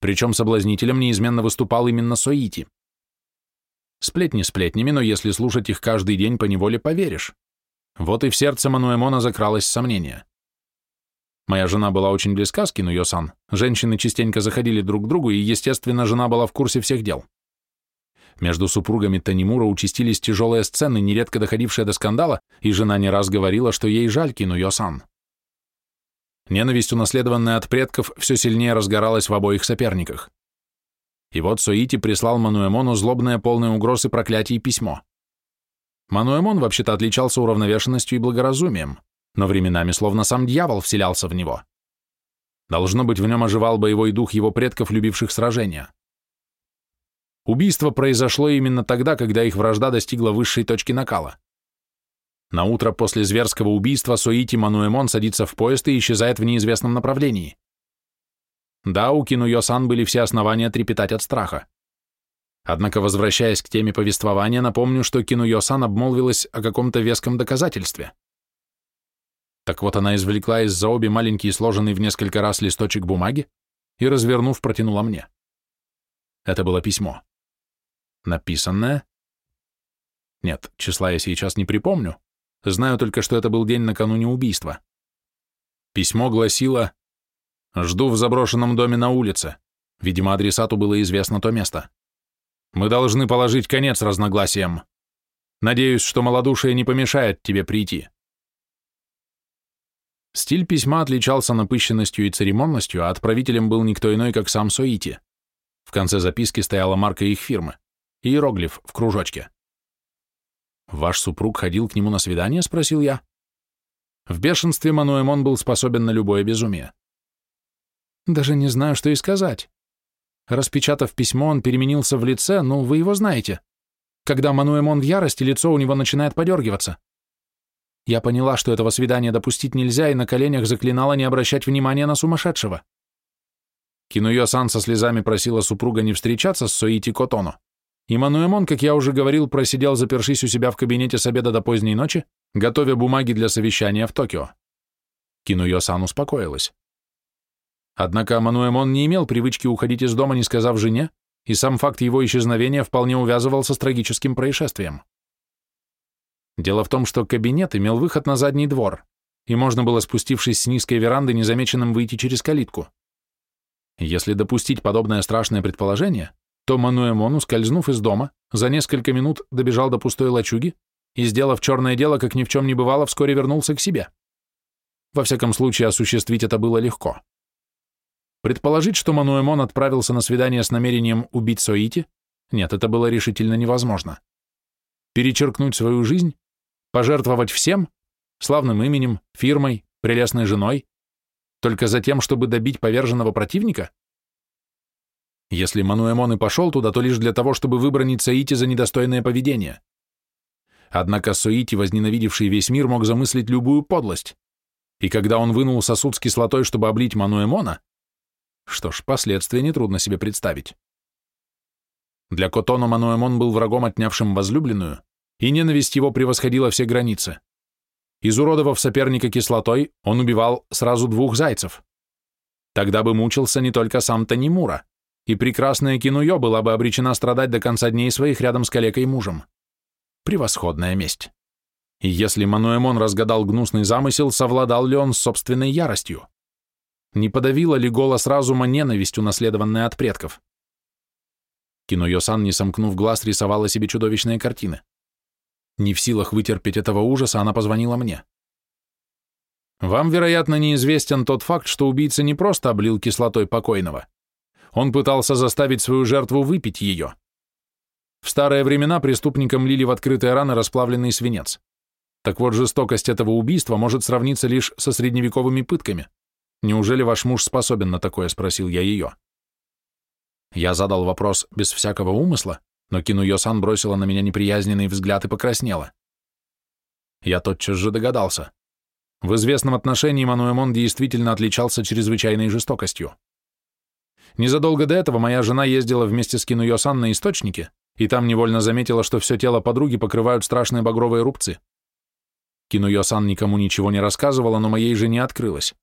Speaker 1: причем соблазнителем неизменно выступал именно Соити. Сплетни сплетнями, но если слушать их каждый день, поневоле поверишь. Вот и в сердце Мануэмона закралось сомнение. Моя жена была очень близка с Кинуё-сан, женщины частенько заходили друг к другу, и, естественно, жена была в курсе всех дел. Между супругами Танимура участились тяжелые сцены, нередко доходившие до скандала, и жена не раз говорила, что ей жаль Кинуё-сан. Ненависть, унаследованная от предков, все сильнее разгоралась в обоих соперниках. И вот Соити прислал Мануэмону злобное, полное угроз и проклятий письмо. Мануэмон вообще-то отличался уравновешенностью и благоразумием, но временами словно сам дьявол вселялся в него. Должно быть, в нем оживал боевой дух его предков, любивших сражения. Убийство произошло именно тогда, когда их вражда достигла высшей точки накала. На утро после зверского убийства Соити Мануэмон садится в поезд и исчезает в неизвестном направлении. Да, у Кинуё-сан были все основания трепетать от страха. Однако, возвращаясь к теме повествования, напомню, что Кинуё-сан обмолвилась о каком-то веском доказательстве. Так вот она извлекла из-за обе маленький сложенный в несколько раз листочек бумаги и, развернув, протянула мне. Это было письмо. Написанное? Нет, числа я сейчас не припомню. Знаю только, что это был день накануне убийства. Письмо гласило «Жду в заброшенном доме на улице». Видимо, адресату было известно то место. Мы должны положить конец разногласиям. Надеюсь, что малодушие не помешает тебе прийти. Стиль письма отличался напыщенностью и церемонностью, а отправителем был никто иной, как сам Соити. В конце записки стояла марка их фирмы. Иероглиф в кружочке. «Ваш супруг ходил к нему на свидание?» — спросил я. В бешенстве Мануэмон был способен на любое безумие. Даже не знаю, что и сказать. Распечатав письмо, он переменился в лице, ну, вы его знаете. Когда Мануэмон в ярости, лицо у него начинает подергиваться. Я поняла, что этого свидания допустить нельзя, и на коленях заклинала не обращать внимания на сумасшедшего. Кинуё-сан со слезами просила супруга не встречаться с Соити Котоно. И Мануэмон, как я уже говорил, просидел, запершись у себя в кабинете с обеда до поздней ночи, готовя бумаги для совещания в Токио. Кинуё-сан успокоилась. Однако Мануэмон не имел привычки уходить из дома, не сказав жене, и сам факт его исчезновения вполне увязывался с трагическим происшествием. Дело в том, что кабинет имел выход на задний двор, и можно было, спустившись с низкой веранды, незамеченным выйти через калитку. Если допустить подобное страшное предположение, то Мануэмон, ускользнув из дома, за несколько минут добежал до пустой лачуги и, сделав черное дело, как ни в чем не бывало, вскоре вернулся к себе. Во всяком случае, осуществить это было легко. Предположить, что Мануэмон отправился на свидание с намерением убить Соити, нет, это было решительно невозможно. Перечеркнуть свою жизнь, пожертвовать всем, славным именем, фирмой, прелестной женой, только за тем, чтобы добить поверженного противника? Если Мануэмон и пошел туда, то лишь для того, чтобы выбронить Саити за недостойное поведение. Однако Соити, возненавидевший весь мир, мог замыслить любую подлость. И когда он вынул сосуд с кислотой, чтобы облить Мануэмона, что ж, последствия нетрудно себе представить. Для Котоно Мануэмон был врагом, отнявшим возлюбленную, и ненависть его превосходила все границы. Изуродовав соперника кислотой, он убивал сразу двух зайцев. Тогда бы мучился не только сам Танимура, и прекрасная Кинуё была бы обречена страдать до конца дней своих рядом с калекой мужем. Превосходная месть. И если Мануэмон разгадал гнусный замысел, совладал ли он с собственной яростью? Не подавила ли голос разума ненависть, унаследованная от предков? Кино-Йосан, не сомкнув глаз, рисовала себе чудовищные картины. Не в силах вытерпеть этого ужаса, она позвонила мне. Вам, вероятно, неизвестен тот факт, что убийца не просто облил кислотой покойного. Он пытался заставить свою жертву выпить ее. В старые времена преступникам лили в открытые раны расплавленный свинец. Так вот, жестокость этого убийства может сравниться лишь со средневековыми пытками. «Неужели ваш муж способен на такое?» — спросил я ее. Я задал вопрос без всякого умысла, но Кину Йосан бросила на меня неприязненный взгляд и покраснела. Я тотчас же догадался. В известном отношении Мануэмон действительно отличался чрезвычайной жестокостью. Незадолго до этого моя жена ездила вместе с Кину Йосан на источнике, и там невольно заметила, что все тело подруги покрывают страшные багровые рубцы. Кину Йосан никому ничего не рассказывала, но моей жене открылось.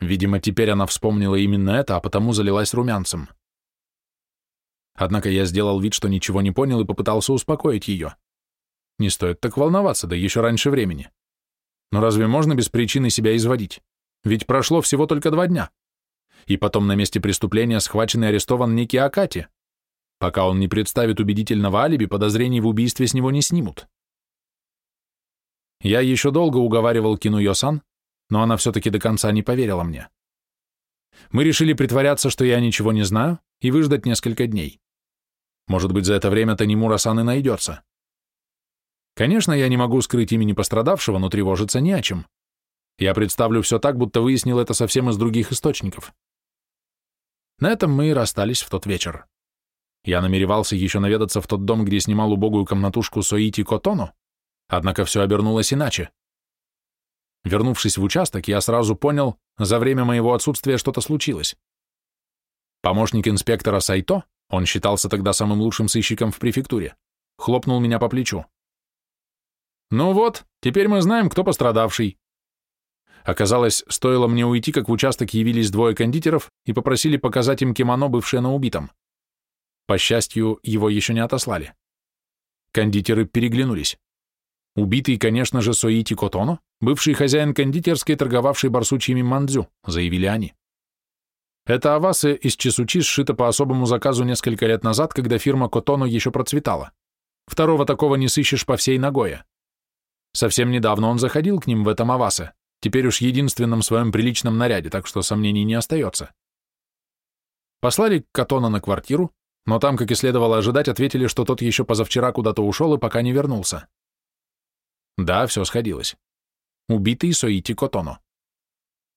Speaker 1: Видимо, теперь она вспомнила именно это, а потому залилась румянцем. Однако я сделал вид, что ничего не понял и попытался успокоить ее. Не стоит так волноваться, да еще раньше времени. Но разве можно без причины себя изводить? Ведь прошло всего только два дня. И потом на месте преступления схвачен и арестован некий Акати. Пока он не представит убедительного алиби, подозрений в убийстве с него не снимут. Я еще долго уговаривал Кину Йосан, но она все-таки до конца не поверила мне. Мы решили притворяться, что я ничего не знаю, и выждать несколько дней. Может быть, за это время Танимура-сан и найдется. Конечно, я не могу скрыть имени пострадавшего, но тревожиться не о чем. Я представлю все так, будто выяснил это совсем из других источников. На этом мы и расстались в тот вечер. Я намеревался еще наведаться в тот дом, где снимал убогую комнатушку Соити Котону, однако все обернулось иначе. Вернувшись в участок, я сразу понял, за время моего отсутствия что-то случилось. Помощник инспектора Сайто, он считался тогда самым лучшим сыщиком в префектуре, хлопнул меня по плечу. «Ну вот, теперь мы знаем, кто пострадавший». Оказалось, стоило мне уйти, как в участок явились двое кондитеров и попросили показать им кимоно, бывшее на убитом. По счастью, его еще не отослали. Кондитеры переглянулись. Убитый, конечно же, Соити Котоно, бывший хозяин кондитерской, торговавший барсучьими мандзю, заявили они. Это авасы из чесучи сшито по особому заказу несколько лет назад, когда фирма Котоно еще процветала. Второго такого не сыщешь по всей Нагое. Совсем недавно он заходил к ним в этом авасе, теперь уж единственном своем приличном наряде, так что сомнений не остается. Послали Котоно на квартиру, но там, как и следовало ожидать, ответили, что тот еще позавчера куда-то ушел и пока не вернулся. Да, все сходилось. Убитый Соити Котоно.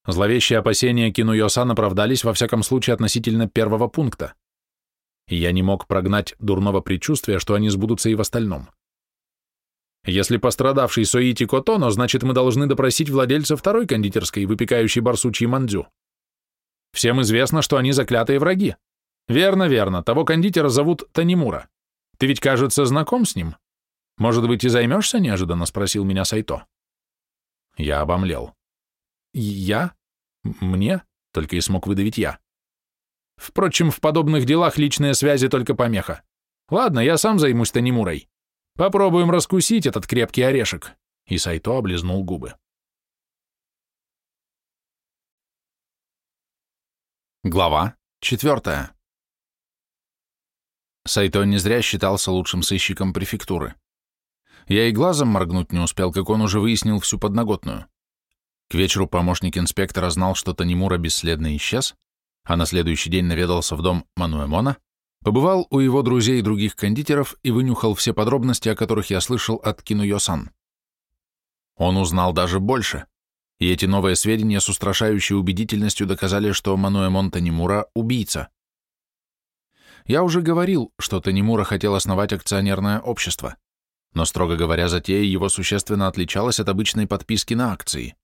Speaker 1: Зловещие опасения Кинуйосан оправдались во всяком случае относительно первого пункта. Я не мог прогнать дурного предчувствия, что они сбудутся и в остальном. Если пострадавший Соити Котоно, значит мы должны допросить владельца второй кондитерской, выпекающей барсучьи мандзю. Всем известно, что они заклятые враги. Верно, верно, того кондитера зовут Танимура. Ты ведь, кажется, знаком с ним? Может быть, и займешься неожиданно, спросил меня Сайто. Я обомлел. «Я? Мне?» — только и смог выдавить я. Впрочем, в подобных делах личные связи только помеха. Ладно, я сам займусь Танимурой. Попробуем раскусить этот крепкий орешек. И Сайто облизнул губы. Глава четвертая. Сайто не зря считался лучшим сыщиком префектуры. Я и глазом моргнуть не успел, как он уже выяснил всю подноготную. К вечеру помощник инспектора знал, что Танимура бесследно исчез, а на следующий день наведался в дом Мануэмона, побывал у его друзей и других кондитеров и вынюхал все подробности, о которых я слышал от Кинуйо-сан. Он узнал даже больше, и эти новые сведения с устрашающей убедительностью доказали, что Мануэмон Танимура — убийца. Я уже говорил, что Танимура хотел основать акционерное общество, но, строго говоря, затея его существенно отличалась от обычной подписки на акции.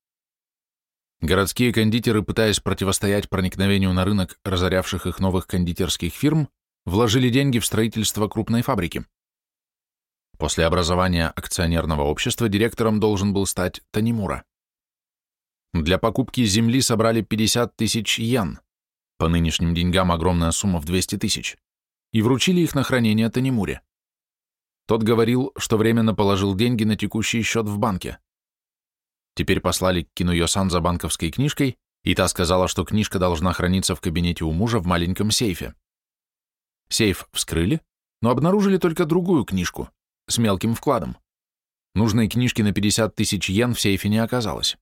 Speaker 1: Городские кондитеры, пытаясь противостоять проникновению на рынок разорявших их новых кондитерских фирм, вложили деньги в строительство крупной фабрики. После образования акционерного общества директором должен был стать Танимура. Для покупки земли собрали 50 тысяч йен, по нынешним деньгам огромная сумма в 200 тысяч, и вручили их на хранение Танимуре. Тот говорил, что временно положил деньги на текущий счет в банке. Теперь послали к Кинуё-сан за банковской книжкой, и та сказала, что книжка должна храниться в кабинете у мужа в маленьком сейфе. Сейф вскрыли, но обнаружили только другую книжку с мелким вкладом. Нужной книжки на 50 тысяч йен в сейфе не оказалось.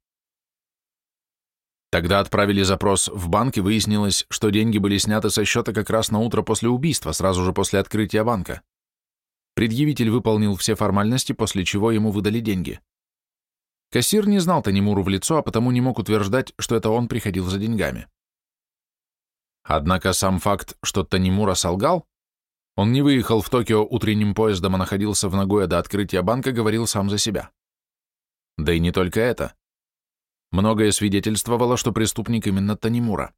Speaker 1: Тогда отправили запрос в банк, и выяснилось, что деньги были сняты со счета как раз на утро после убийства, сразу же после открытия банка. Предъявитель выполнил все формальности, после чего ему выдали деньги. Кассир не знал Танимуру в лицо, а потому не мог утверждать, что это он приходил за деньгами. Однако сам факт, что Танимура солгал, он не выехал в Токио утренним поездом, а находился в Нагое до открытия банка, говорил сам за себя. Да и не только это. Многое свидетельствовало, что преступник именно Танимура.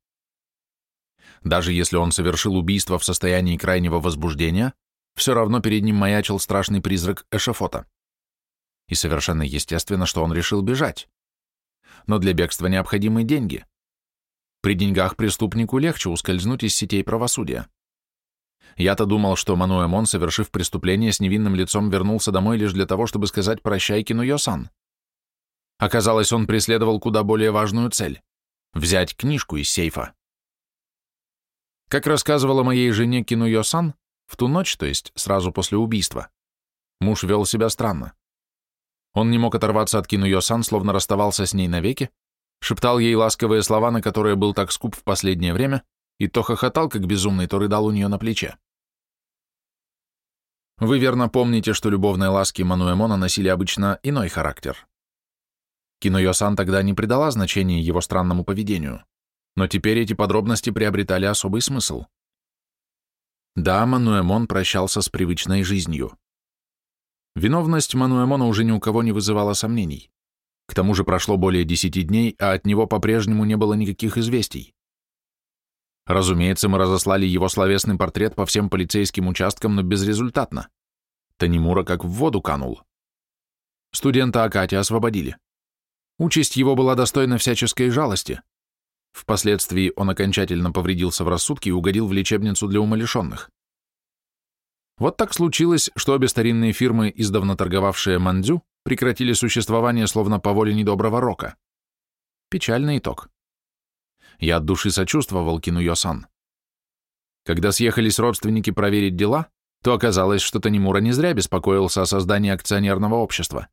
Speaker 1: Даже если он совершил убийство в состоянии крайнего возбуждения, все равно перед ним маячил страшный призрак эшафота и совершенно естественно, что он решил бежать. Но для бегства необходимы деньги. При деньгах преступнику легче ускользнуть из сетей правосудия. Я-то думал, что Мануэмон, совершив преступление, с невинным лицом вернулся домой лишь для того, чтобы сказать «прощай, Кинуё-сан». Оказалось, он преследовал куда более важную цель — взять книжку из сейфа. Как рассказывала моей жене Кинуё-сан, в ту ночь, то есть сразу после убийства, муж вел себя странно. Он не мог оторваться от Кинуё-сан, словно расставался с ней навеки, шептал ей ласковые слова, на которые был так скуп в последнее время, и то хохотал, как безумный, то рыдал у нее на плече. Вы верно помните, что любовные ласки Мануэмона носили обычно иной характер. Кинуё-сан тогда не придала значения его странному поведению, но теперь эти подробности приобретали особый смысл. Да, Мануэмон прощался с привычной жизнью. Виновность Мануэмона уже ни у кого не вызывала сомнений. К тому же прошло более десяти дней, а от него по-прежнему не было никаких известий. Разумеется, мы разослали его словесный портрет по всем полицейским участкам, но безрезультатно. Танимура как в воду канул. Студента Акати освободили. Участь его была достойна всяческой жалости. Впоследствии он окончательно повредился в рассудке и угодил в лечебницу для умалишенных. Вот так случилось, что обе старинные фирмы, издавна торговавшие мандзю, прекратили существование словно по воле недоброго рока. Печальный итог. Я от души сочувствовал Кинуё-сан. Когда съехались родственники проверить дела, то оказалось, что Танимура не зря беспокоился о создании акционерного общества.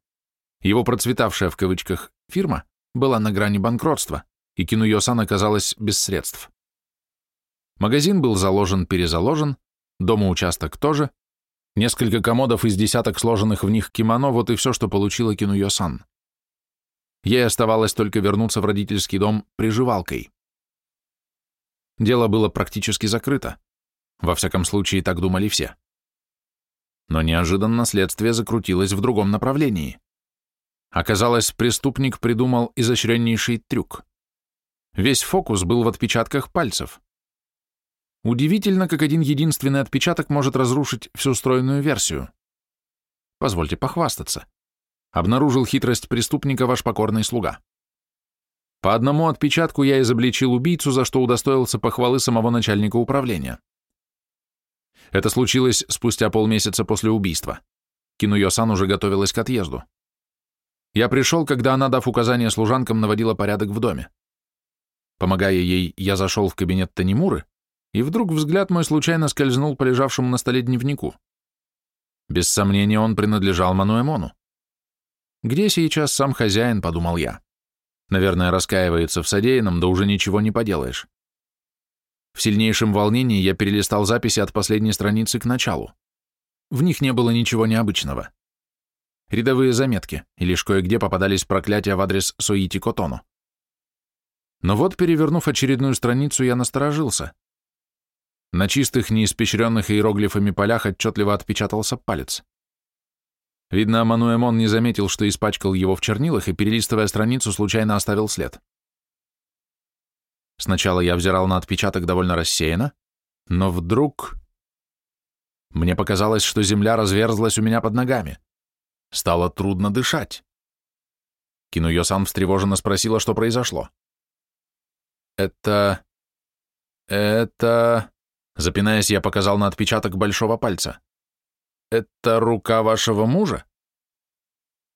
Speaker 1: Его процветавшая в кавычках фирма была на грани банкротства, и Кинуё-сан оказалась без средств. Магазин был заложен-перезаложен, Дома участок тоже. Несколько комодов из десяток сложенных в них кимоно, вот и все, что получила Кинуё-сан. Ей оставалось только вернуться в родительский дом приживалкой. Дело было практически закрыто. Во всяком случае, так думали все. Но неожиданно следствие закрутилось в другом направлении. Оказалось, преступник придумал изощреннейший трюк. Весь фокус был в отпечатках пальцев. Удивительно, как один единственный отпечаток может разрушить всю стройную версию. Позвольте похвастаться. Обнаружил хитрость преступника ваш покорный слуга. По одному отпечатку я изобличил убийцу, за что удостоился похвалы самого начальника управления. Это случилось спустя полмесяца после убийства. Кинуё-сан уже готовилась к отъезду. Я пришел, когда она, дав указание служанкам, наводила порядок в доме. Помогая ей, я зашел в кабинет Танимуры, и вдруг взгляд мой случайно скользнул по лежавшему на столе дневнику. Без сомнения, он принадлежал Мануэмону. «Где сейчас сам хозяин?» — подумал я. Наверное, раскаивается в содеянном, да уже ничего не поделаешь. В сильнейшем волнении я перелистал записи от последней страницы к началу. В них не было ничего необычного рядовые заметки, и лишь кое-где попадались проклятия в адрес Соити Котону. Но вот, перевернув очередную страницу, я насторожился. На чистых, неиспещренных иероглифами полях отчетливо отпечатался палец. Видно, Мануэмон не заметил, что испачкал его в чернилах, и, перелистывая страницу, случайно оставил след. Сначала я взирал на отпечаток довольно рассеянно, но вдруг... Мне показалось, что земля разверзлась у меня под ногами. Стало трудно дышать. Кинуё-сан встревоженно спросила, что произошло. «Это... это...» Запинаясь, я показал на отпечаток большого пальца. «Это рука вашего мужа?»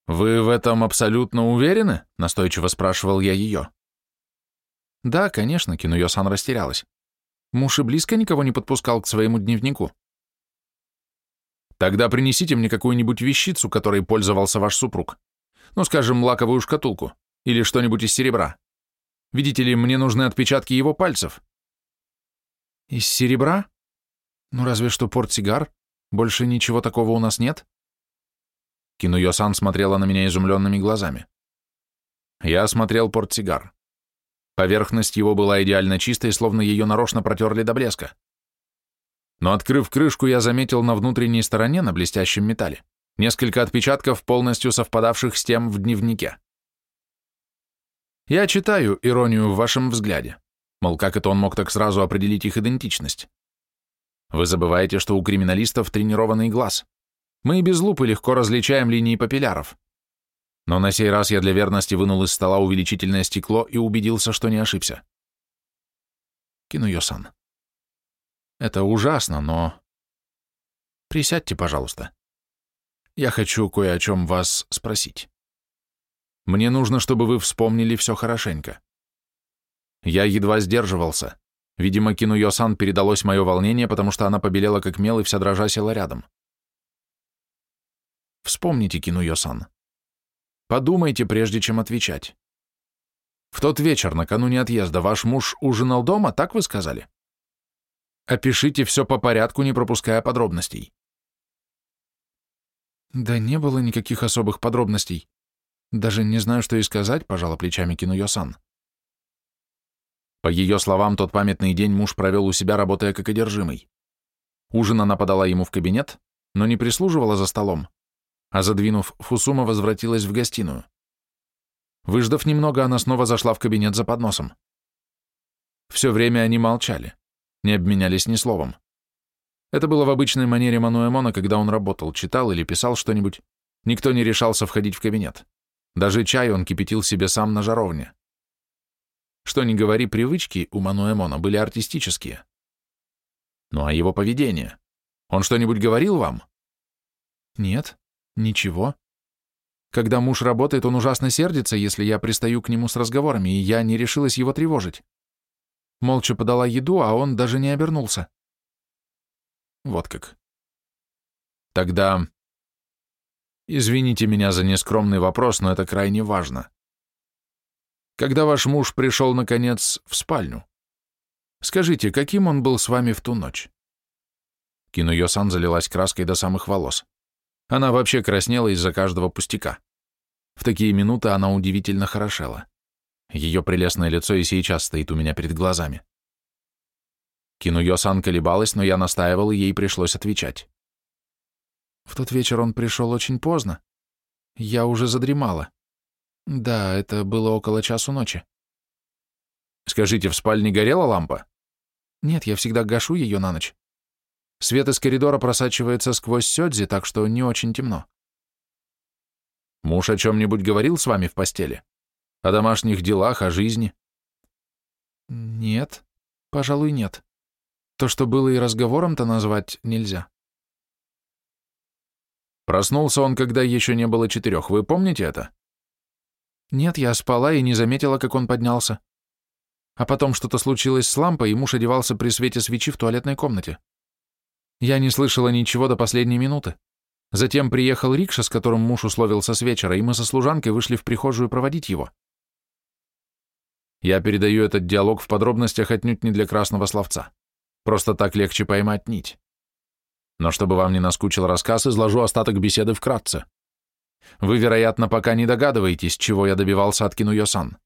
Speaker 1: «Вы в этом абсолютно уверены?» — настойчиво спрашивал я ее. «Да, конечно», — Кинуё-сан растерялась. Муж и близко никого не подпускал к своему дневнику. Тогда принесите мне какую-нибудь вещицу, которой пользовался ваш супруг. Ну, скажем, лаковую шкатулку или что-нибудь из серебра. Видите ли, мне нужны отпечатки его пальцев. Из серебра? Ну, разве что портсигар. Больше ничего такого у нас нет? Кинуё-сан смотрела на меня изумленными глазами. Я осмотрел портсигар. Поверхность его была идеально чистой, словно ее нарочно протерли до блеска но, открыв крышку, я заметил на внутренней стороне, на блестящем металле, несколько отпечатков, полностью совпадавших с тем в дневнике. Я читаю иронию в вашем взгляде, мол, как это он мог так сразу определить их идентичность. Вы забываете, что у криминалистов тренированный глаз. Мы и без лупы легко различаем линии папилляров. Но на сей раз я для верности вынул из стола увеличительное стекло и убедился, что не ошибся. Кинуё-сан. Это ужасно, но... Присядьте, пожалуйста. Я хочу кое о чем вас спросить. Мне нужно, чтобы вы вспомнили все хорошенько. Я едва сдерживался. Видимо, Кинуё-сан передалось мое волнение, потому что она побелела как мел и вся дрожа села рядом. Вспомните, Кинуё-сан. Подумайте, прежде чем отвечать. В тот вечер, накануне отъезда, ваш муж ужинал дома, так вы сказали? Опишите все по порядку, не пропуская подробностей. Да не было никаких особых подробностей. Даже не знаю, что и сказать, пожала плечами Кинуё-сан. По ее словам, тот памятный день муж провел у себя, работая как одержимый. Ужин она подала ему в кабинет, но не прислуживала за столом, а задвинув Фусума, возвратилась в гостиную. Выждав немного, она снова зашла в кабинет за подносом. Все время они молчали не обменялись ни словом. Это было в обычной манере Мануэмона, когда он работал, читал или писал что-нибудь. Никто не решался входить в кабинет. Даже чай он кипятил себе сам на жаровне. Что ни говори, привычки у Мануэмона были артистические. Ну а его поведение? Он что-нибудь говорил вам? Нет, ничего. Когда муж работает, он ужасно сердится, если я пристаю к нему с разговорами, и я не решилась его тревожить. Молча подала еду, а он даже не обернулся. Вот как. Тогда... Извините меня за нескромный вопрос, но это крайне важно. Когда ваш муж пришел, наконец, в спальню, скажите, каким он был с вами в ту ночь? Кину Йосан залилась краской до самых волос. Она вообще краснела из-за каждого пустяка. В такие минуты она удивительно хорошела. Ее прелестное лицо и сейчас стоит у меня перед глазами. Кину Йосан колебалась, но я настаивал, и ей пришлось отвечать. В тот вечер он пришел очень поздно. Я уже задремала. Да, это было около часу ночи. Скажите, в спальне горела лампа? Нет, я всегда гашу ее на ночь. Свет из коридора просачивается сквозь сёдзи, так что не очень темно. Муж о чем-нибудь говорил с вами в постели? О домашних делах, о жизни? Нет, пожалуй, нет. То, что было и разговором-то назвать нельзя. Проснулся он, когда еще не было четырех. Вы помните это? Нет, я спала и не заметила, как он поднялся. А потом что-то случилось с лампой, и муж одевался при свете свечи в туалетной комнате. Я не слышала ничего до последней минуты. Затем приехал рикша, с которым муж условился с вечера, и мы со служанкой вышли в прихожую проводить его. Я передаю этот диалог в подробностях отнюдь не для красного словца. Просто так легче поймать нить. Но чтобы вам не наскучил рассказ, изложу остаток беседы вкратце. Вы, вероятно, пока не догадываетесь, чего я добивался от Кинуё-сан.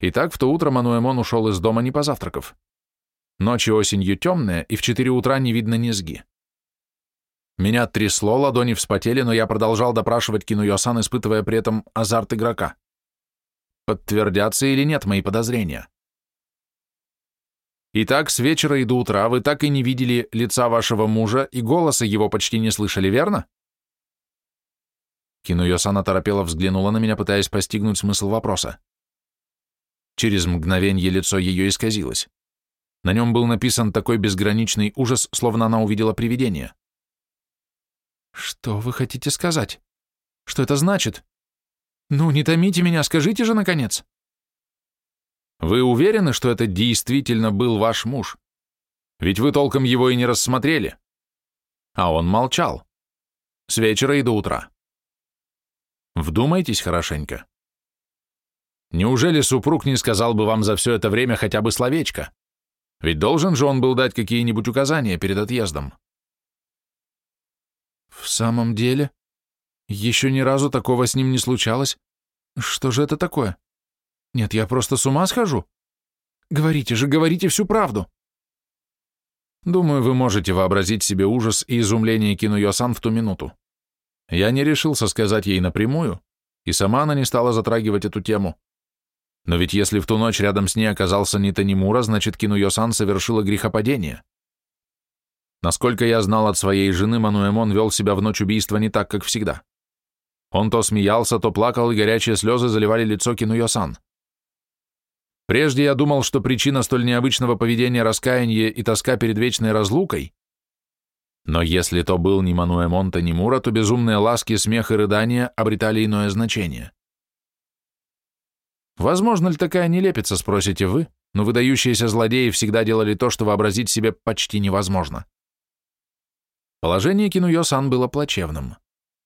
Speaker 1: Итак, в то утро Мануэмон ушел из дома не позавтракав. Ночи осенью темная, и в четыре утра не видно низги. Меня трясло, ладони вспотели, но я продолжал допрашивать Кинуё-сан, испытывая при этом азарт игрока. Подтвердятся или нет мои подозрения? Итак, с вечера и до утра вы так и не видели лица вашего мужа и голоса его почти не слышали, верно? Кинуё-сан оторопела взглянула на меня, пытаясь постигнуть смысл вопроса. Через мгновенье лицо ее исказилось. На нем был написан такой безграничный ужас, словно она увидела привидение. «Что вы хотите сказать? Что это значит? Ну, не томите меня, скажите же, наконец!» «Вы уверены, что это действительно был ваш муж? Ведь вы толком его и не рассмотрели». А он молчал. С вечера и до утра. Вдумайтесь хорошенько. Неужели супруг не сказал бы вам за все это время хотя бы словечко? Ведь должен же он был дать какие-нибудь указания перед отъездом. В самом деле? Еще ни разу такого с ним не случалось. Что же это такое? Нет, я просто с ума схожу. Говорите же, говорите всю правду. Думаю, вы можете вообразить себе ужас и изумление Кинуё-сан в ту минуту. Я не решился сказать ей напрямую, и сама она не стала затрагивать эту тему. Но ведь если в ту ночь рядом с ней оказался не Танимура, значит, Кинуё-сан совершила грехопадение. Насколько я знал от своей жены, Мануэмон вел себя в ночь убийства не так, как всегда. Он то смеялся, то плакал, и горячие слезы заливали лицо Кинуё-сан. Прежде я думал, что причина столь необычного поведения раскаяние и тоска перед вечной разлукой, но если то был не Мануэмон Танимура, то безумные ласки, смех и рыдания обретали иное значение. Возможно ли такая нелепица, спросите вы, но выдающиеся злодеи всегда делали то, что вообразить себе почти невозможно. Положение Кинуё-сан было плачевным,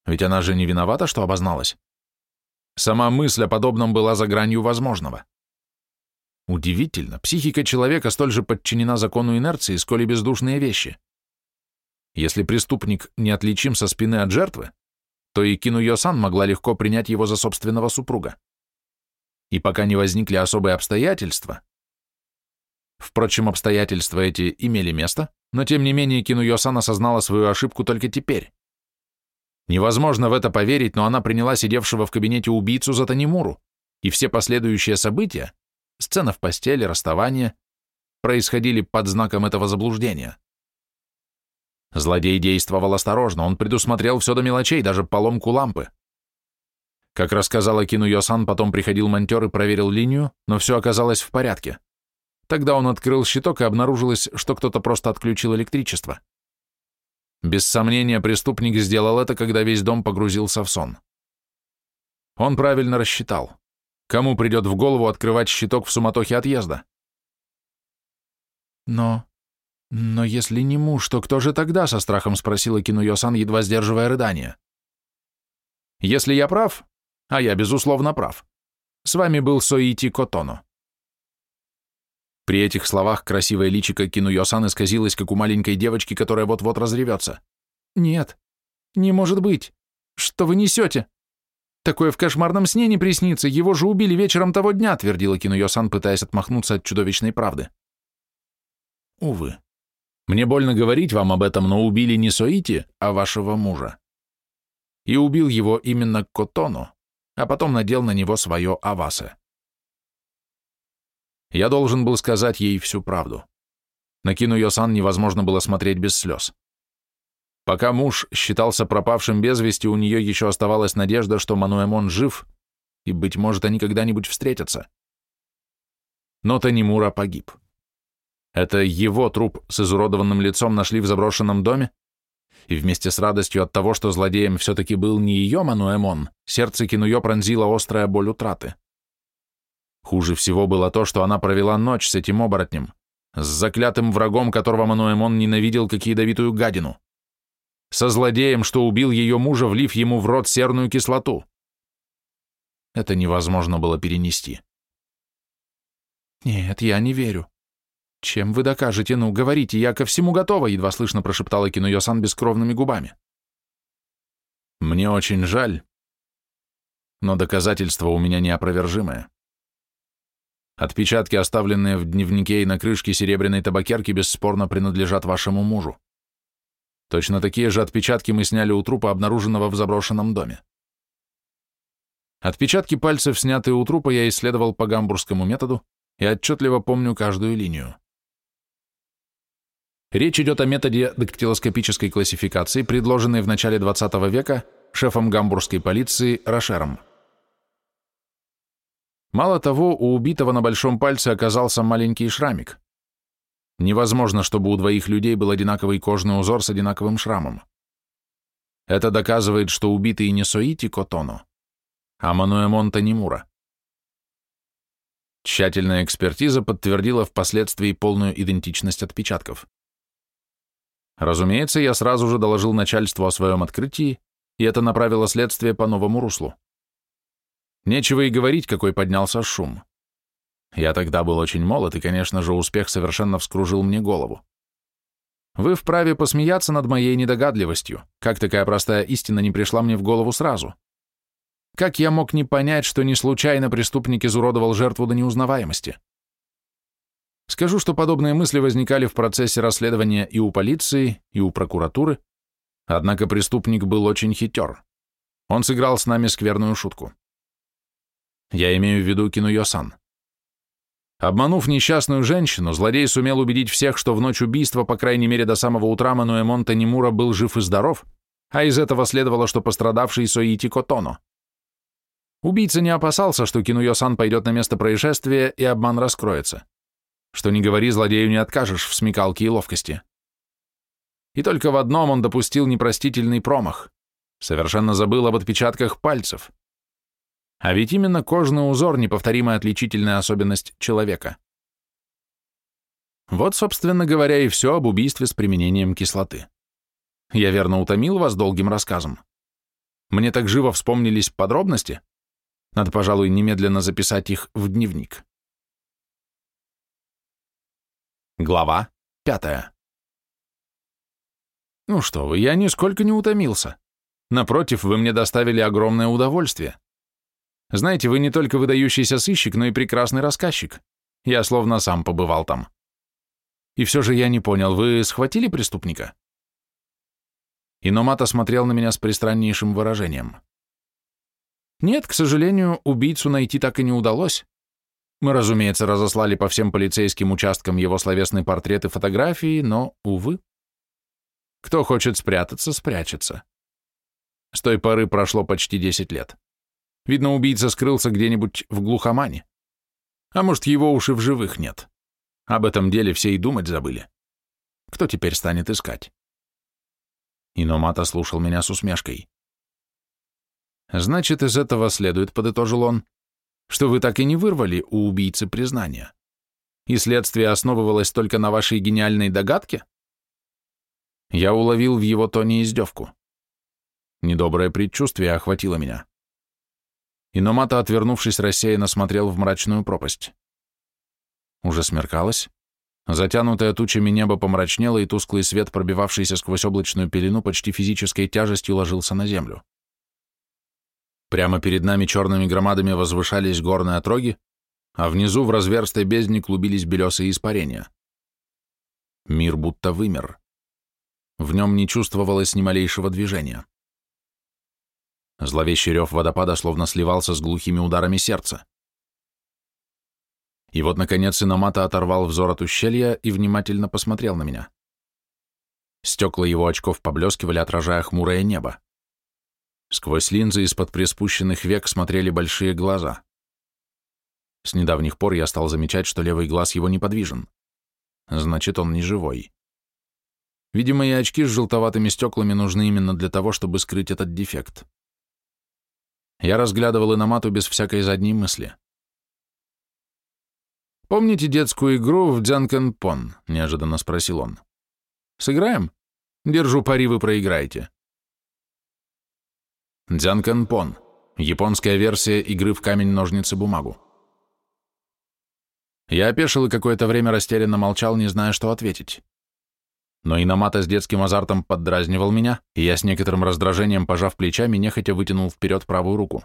Speaker 1: ведь она же не виновата, что обозналась. Сама мысль о подобном была за гранью возможного. Удивительно, психика человека столь же подчинена закону инерции, сколь и бездушные вещи. Если преступник неотличим со спины от жертвы, то и Кинуё-сан могла легко принять его за собственного супруга и пока не возникли особые обстоятельства. Впрочем, обстоятельства эти имели место, но тем не менее Кинуё-сан осознала свою ошибку только теперь. Невозможно в это поверить, но она приняла сидевшего в кабинете убийцу за Танимуру, и все последующие события, сцена в постели, расставание, происходили под знаком этого заблуждения. Злодей действовал осторожно, он предусмотрел все до мелочей, даже поломку лампы. Как рассказала Кину Йосан, потом приходил монтер и проверил линию, но все оказалось в порядке. Тогда он открыл щиток и обнаружилось, что кто-то просто отключил электричество. Без сомнения, преступник сделал это, когда весь дом погрузился в сон. Он правильно рассчитал. Кому придет в голову открывать щиток в суматохе отъезда? Но... но если не муж, то кто же тогда, со страхом спросила Кину Йосан, едва сдерживая рыдание. Если я прав, а я, безусловно, прав. С вами был Соити Котоно. При этих словах красивое личико Кинуё-сан исказилось, как у маленькой девочки, которая вот-вот разревется.
Speaker 2: «Нет, не может быть! Что вы несете? Такое в кошмарном сне не приснится, его же убили вечером того дня», твердила Кинуё-сан, пытаясь отмахнуться от чудовищной правды.
Speaker 1: «Увы. Мне больно говорить вам об этом, но убили не Соити, а вашего мужа. И убил его именно Котону, а потом надел на него свое авасе. Я должен был сказать ей всю правду. На Кину Йосан невозможно было смотреть без слез. Пока муж считался пропавшим без вести, у нее еще оставалась надежда, что Мануэмон жив, и, быть может, они когда-нибудь встретятся. Но Танимура погиб. Это его труп с изуродованным лицом нашли в заброшенном доме, и вместе с радостью от того, что злодеем все-таки был не ее Мануэмон, сердце Кинуё пронзила острая боль утраты. Хуже всего было то, что она провела ночь с этим оборотнем, с заклятым врагом, которого Мануэмон ненавидел как ядовитую гадину, со злодеем, что убил ее мужа, влив ему в рот серную кислоту. Это невозможно было перенести.
Speaker 2: «Нет, я не верю. Чем вы докажете? Ну, говорите, я ко всему готова», едва слышно прошептала Кинуё-сан бескровными губами.
Speaker 1: «Мне очень жаль, но доказательство у меня неопровержимое. Отпечатки, оставленные в дневнике и на крышке серебряной табакерки, бесспорно принадлежат вашему мужу. Точно такие же отпечатки мы сняли у трупа, обнаруженного в заброшенном доме. Отпечатки пальцев, снятые у трупа, я исследовал по гамбургскому методу и отчетливо помню каждую линию. Речь идет о методе дактилоскопической классификации, предложенной в начале XX века шефом гамбургской полиции Рошером. Мало того, у убитого на большом пальце оказался маленький шрамик. Невозможно, чтобы у двоих людей был одинаковый кожный узор с одинаковым шрамом. Это доказывает, что убитый не Соити Котоно, а Мануэмон Танимура. Тщательная экспертиза подтвердила впоследствии полную идентичность отпечатков. Разумеется, я сразу же доложил начальству о своем открытии, и это направило следствие по новому руслу. Нечего и говорить, какой поднялся шум. Я тогда был очень молод, и, конечно же, успех совершенно вскружил мне голову. Вы вправе посмеяться над моей недогадливостью, как такая простая истина не пришла мне в голову сразу. Как я мог не понять, что не случайно преступник изуродовал жертву до неузнаваемости? Скажу, что подобные мысли возникали в процессе расследования и у полиции, и у прокуратуры, однако преступник был очень хитер. Он сыграл с нами скверную шутку. Я имею в виду Кинуё-сан. Обманув несчастную женщину, злодей сумел убедить всех, что в ночь убийства, по крайней мере до самого утра, Мануэмон Танимура был жив и здоров, а из этого следовало, что пострадавший Соити Котоно. Убийца не опасался, что Кинуё-сан пойдет на место происшествия и обман раскроется. Что не говори, злодею не откажешь в смекалке и ловкости. И только в одном он допустил непростительный промах. Совершенно забыл об отпечатках пальцев. А ведь именно кожный узор – неповторимая отличительная особенность человека. Вот, собственно говоря, и все об убийстве с применением кислоты. Я верно утомил вас долгим рассказом. Мне так живо вспомнились подробности. Надо, пожалуй, немедленно записать их в дневник. Глава пятая. Ну что вы, я нисколько не утомился. Напротив, вы мне доставили огромное удовольствие. Знаете, вы не только выдающийся сыщик, но и прекрасный рассказчик. Я словно сам побывал там. И все же я не понял, вы схватили преступника? Иномата смотрел на меня с пристраннейшим выражением. Нет, к сожалению, убийцу найти так и не удалось. Мы, разумеется, разослали по всем полицейским участкам его словесный портрет и фотографии, но, увы. Кто хочет спрятаться, спрячется. С той поры прошло почти 10 лет. Видно, убийца скрылся где-нибудь в глухомане. А может, его уж и в живых нет. Об этом деле все и думать забыли. Кто теперь станет искать? Иномата слушал меня с усмешкой. «Значит, из этого следует, — подытожил он, — что вы так и не вырвали у убийцы признания, и следствие основывалось только на вашей гениальной догадке?» Я уловил в его тоне издевку. Недоброе предчувствие охватило меня. Иномата, отвернувшись, рассеянно смотрел в мрачную пропасть. Уже смеркалось. Затянутое тучами небо помрачнело, и тусклый свет, пробивавшийся сквозь облачную пелену, почти физической тяжестью ложился на землю. Прямо перед нами черными громадами возвышались горные отроги, а внизу в разверстой бездне клубились белесые испарения. Мир будто вымер. В нем не чувствовалось ни малейшего движения. Зловещий рев водопада словно сливался с глухими ударами сердца. И вот, наконец, Иномата оторвал взор от ущелья и внимательно посмотрел на меня. Стекла его очков поблескивали, отражая хмурое небо. Сквозь линзы из-под приспущенных век смотрели большие глаза. С недавних пор я стал замечать, что левый глаз его неподвижен. Значит, он не живой. Видимо, и очки с желтоватыми стеклами нужны именно для того, чтобы скрыть этот дефект. Я разглядывал Иномату без всякой задней мысли. «Помните детскую игру в Дзянкенпон?» — неожиданно спросил он. «Сыграем? Держу пари, вы проиграете». Дзянкенпон — японская версия игры в камень-ножницы-бумагу. Я опешил и какое-то время растерянно молчал, не зная, что ответить. Но Иномата с детским азартом поддразнивал меня, и я с некоторым раздражением, пожав плечами, нехотя вытянул вперед правую руку.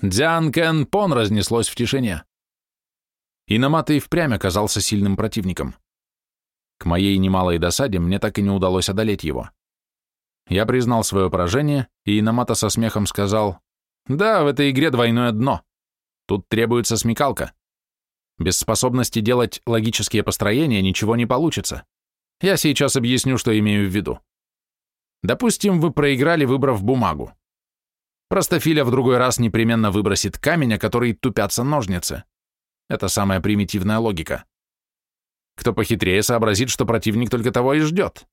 Speaker 1: «Дзянкенпон!» разнеслось в тишине. Иномата и впрямь оказался сильным противником. К моей немалой досаде мне так и не удалось одолеть его. Я признал свое поражение, и Иномата со смехом сказал, «Да, в этой игре двойное дно. Тут требуется смекалка. Без способности делать логические построения ничего не получится. Я сейчас объясню, что имею в виду. Допустим, вы проиграли, выбрав бумагу. Простофиля в другой раз непременно выбросит камень, о который тупятся ножницы. Это самая примитивная логика. Кто похитрее сообразит, что противник только того и ждет.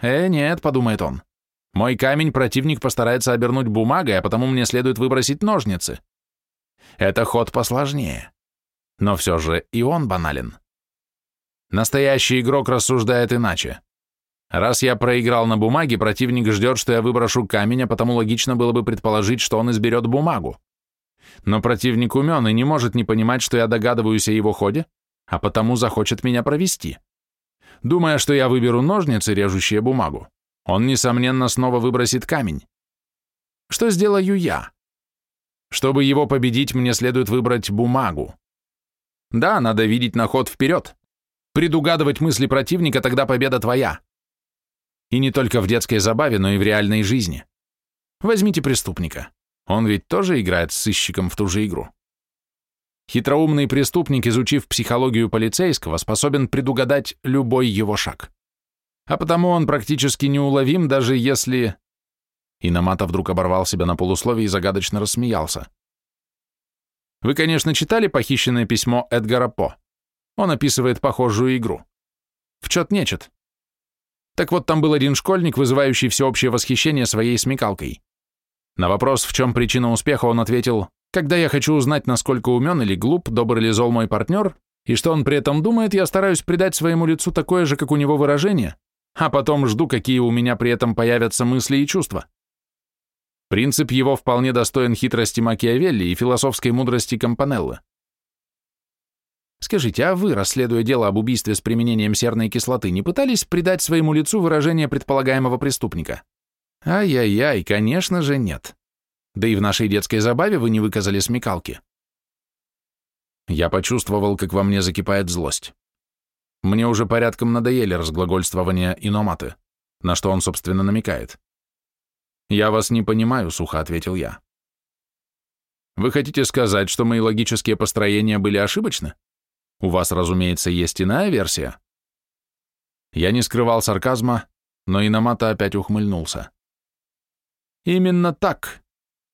Speaker 1: Э, нет, подумает он. Мой камень противник постарается обернуть бумагой, а потому мне следует выбросить ножницы. Это ход посложнее. Но все же и он банален. Настоящий игрок рассуждает иначе. Раз я проиграл на бумаге, противник ждет, что я выброшу камень, а потому логично было бы предположить, что он изберет бумагу. Но противник умен и не может не понимать, что я догадываюсь о его ходе, а потому захочет меня провести. Думая, что я выберу ножницы, режущие бумагу, он, несомненно, снова выбросит камень. Что сделаю я? Чтобы его победить, мне следует выбрать бумагу. Да, надо видеть на ход вперед. Предугадывать мысли противника, тогда победа твоя. И не только в детской забаве, но и в реальной жизни. Возьмите преступника. Он ведь тоже играет с сыщиком в ту же игру. Хитроумный преступник, изучив психологию полицейского, способен предугадать любой его шаг. А потому он практически неуловим, даже если... Иномата вдруг оборвал себя на полусловие и загадочно рассмеялся. Вы, конечно, читали похищенное письмо Эдгара По. Он описывает похожую игру. В чет нечет. Так вот, там был один школьник, вызывающий всеобщее восхищение своей смекалкой. На вопрос, в чем причина успеха, он ответил, «Когда я хочу узнать, насколько умен или глуп, добр или зол мой партнер, и что он при этом думает, я стараюсь придать своему лицу такое же, как у него выражение, а потом жду, какие у меня при этом появятся мысли и чувства». Принцип его вполне достоин хитрости Макиавелли и философской мудрости Компанеллы. Скажите, а вы, расследуя дело об убийстве с применением серной кислоты, не пытались придать своему лицу выражение предполагаемого преступника? Ай-яй-яй, конечно же нет. Да и в нашей детской забаве вы не выказали смекалки. Я почувствовал, как во мне закипает злость. Мне уже порядком надоели разглагольствования иноматы, на что он, собственно, намекает. «Я вас не понимаю», — сухо ответил я. «Вы хотите сказать, что мои логические построения были ошибочны? У вас, разумеется, есть иная версия?» Я не скрывал сарказма, но Иномата опять ухмыльнулся. Именно так.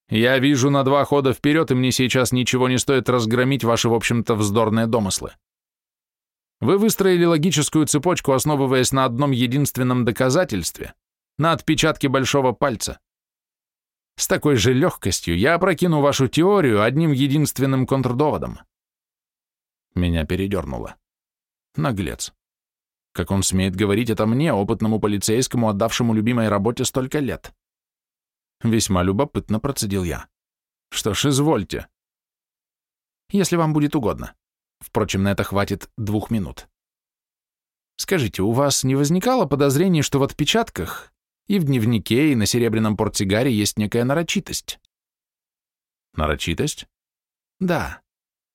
Speaker 1: Я вижу на два хода вперед, и мне сейчас ничего не стоит разгромить ваши, в общем-то, вздорные домыслы. Вы выстроили логическую цепочку, основываясь на одном единственном доказательстве, на отпечатке большого пальца. С такой же легкостью я опрокину вашу теорию одним единственным контрдоводом. Меня передернуло. Наглец. Как он смеет говорить это мне, опытному полицейскому, отдавшему любимой работе столько лет? Весьма любопытно процедил я. Что ж, извольте. Если вам будет угодно. Впрочем, на это хватит двух минут. Скажите, у вас не возникало подозрений, что в отпечатках и в дневнике, и на серебряном портсигаре есть некая нарочитость? Нарочитость? Да.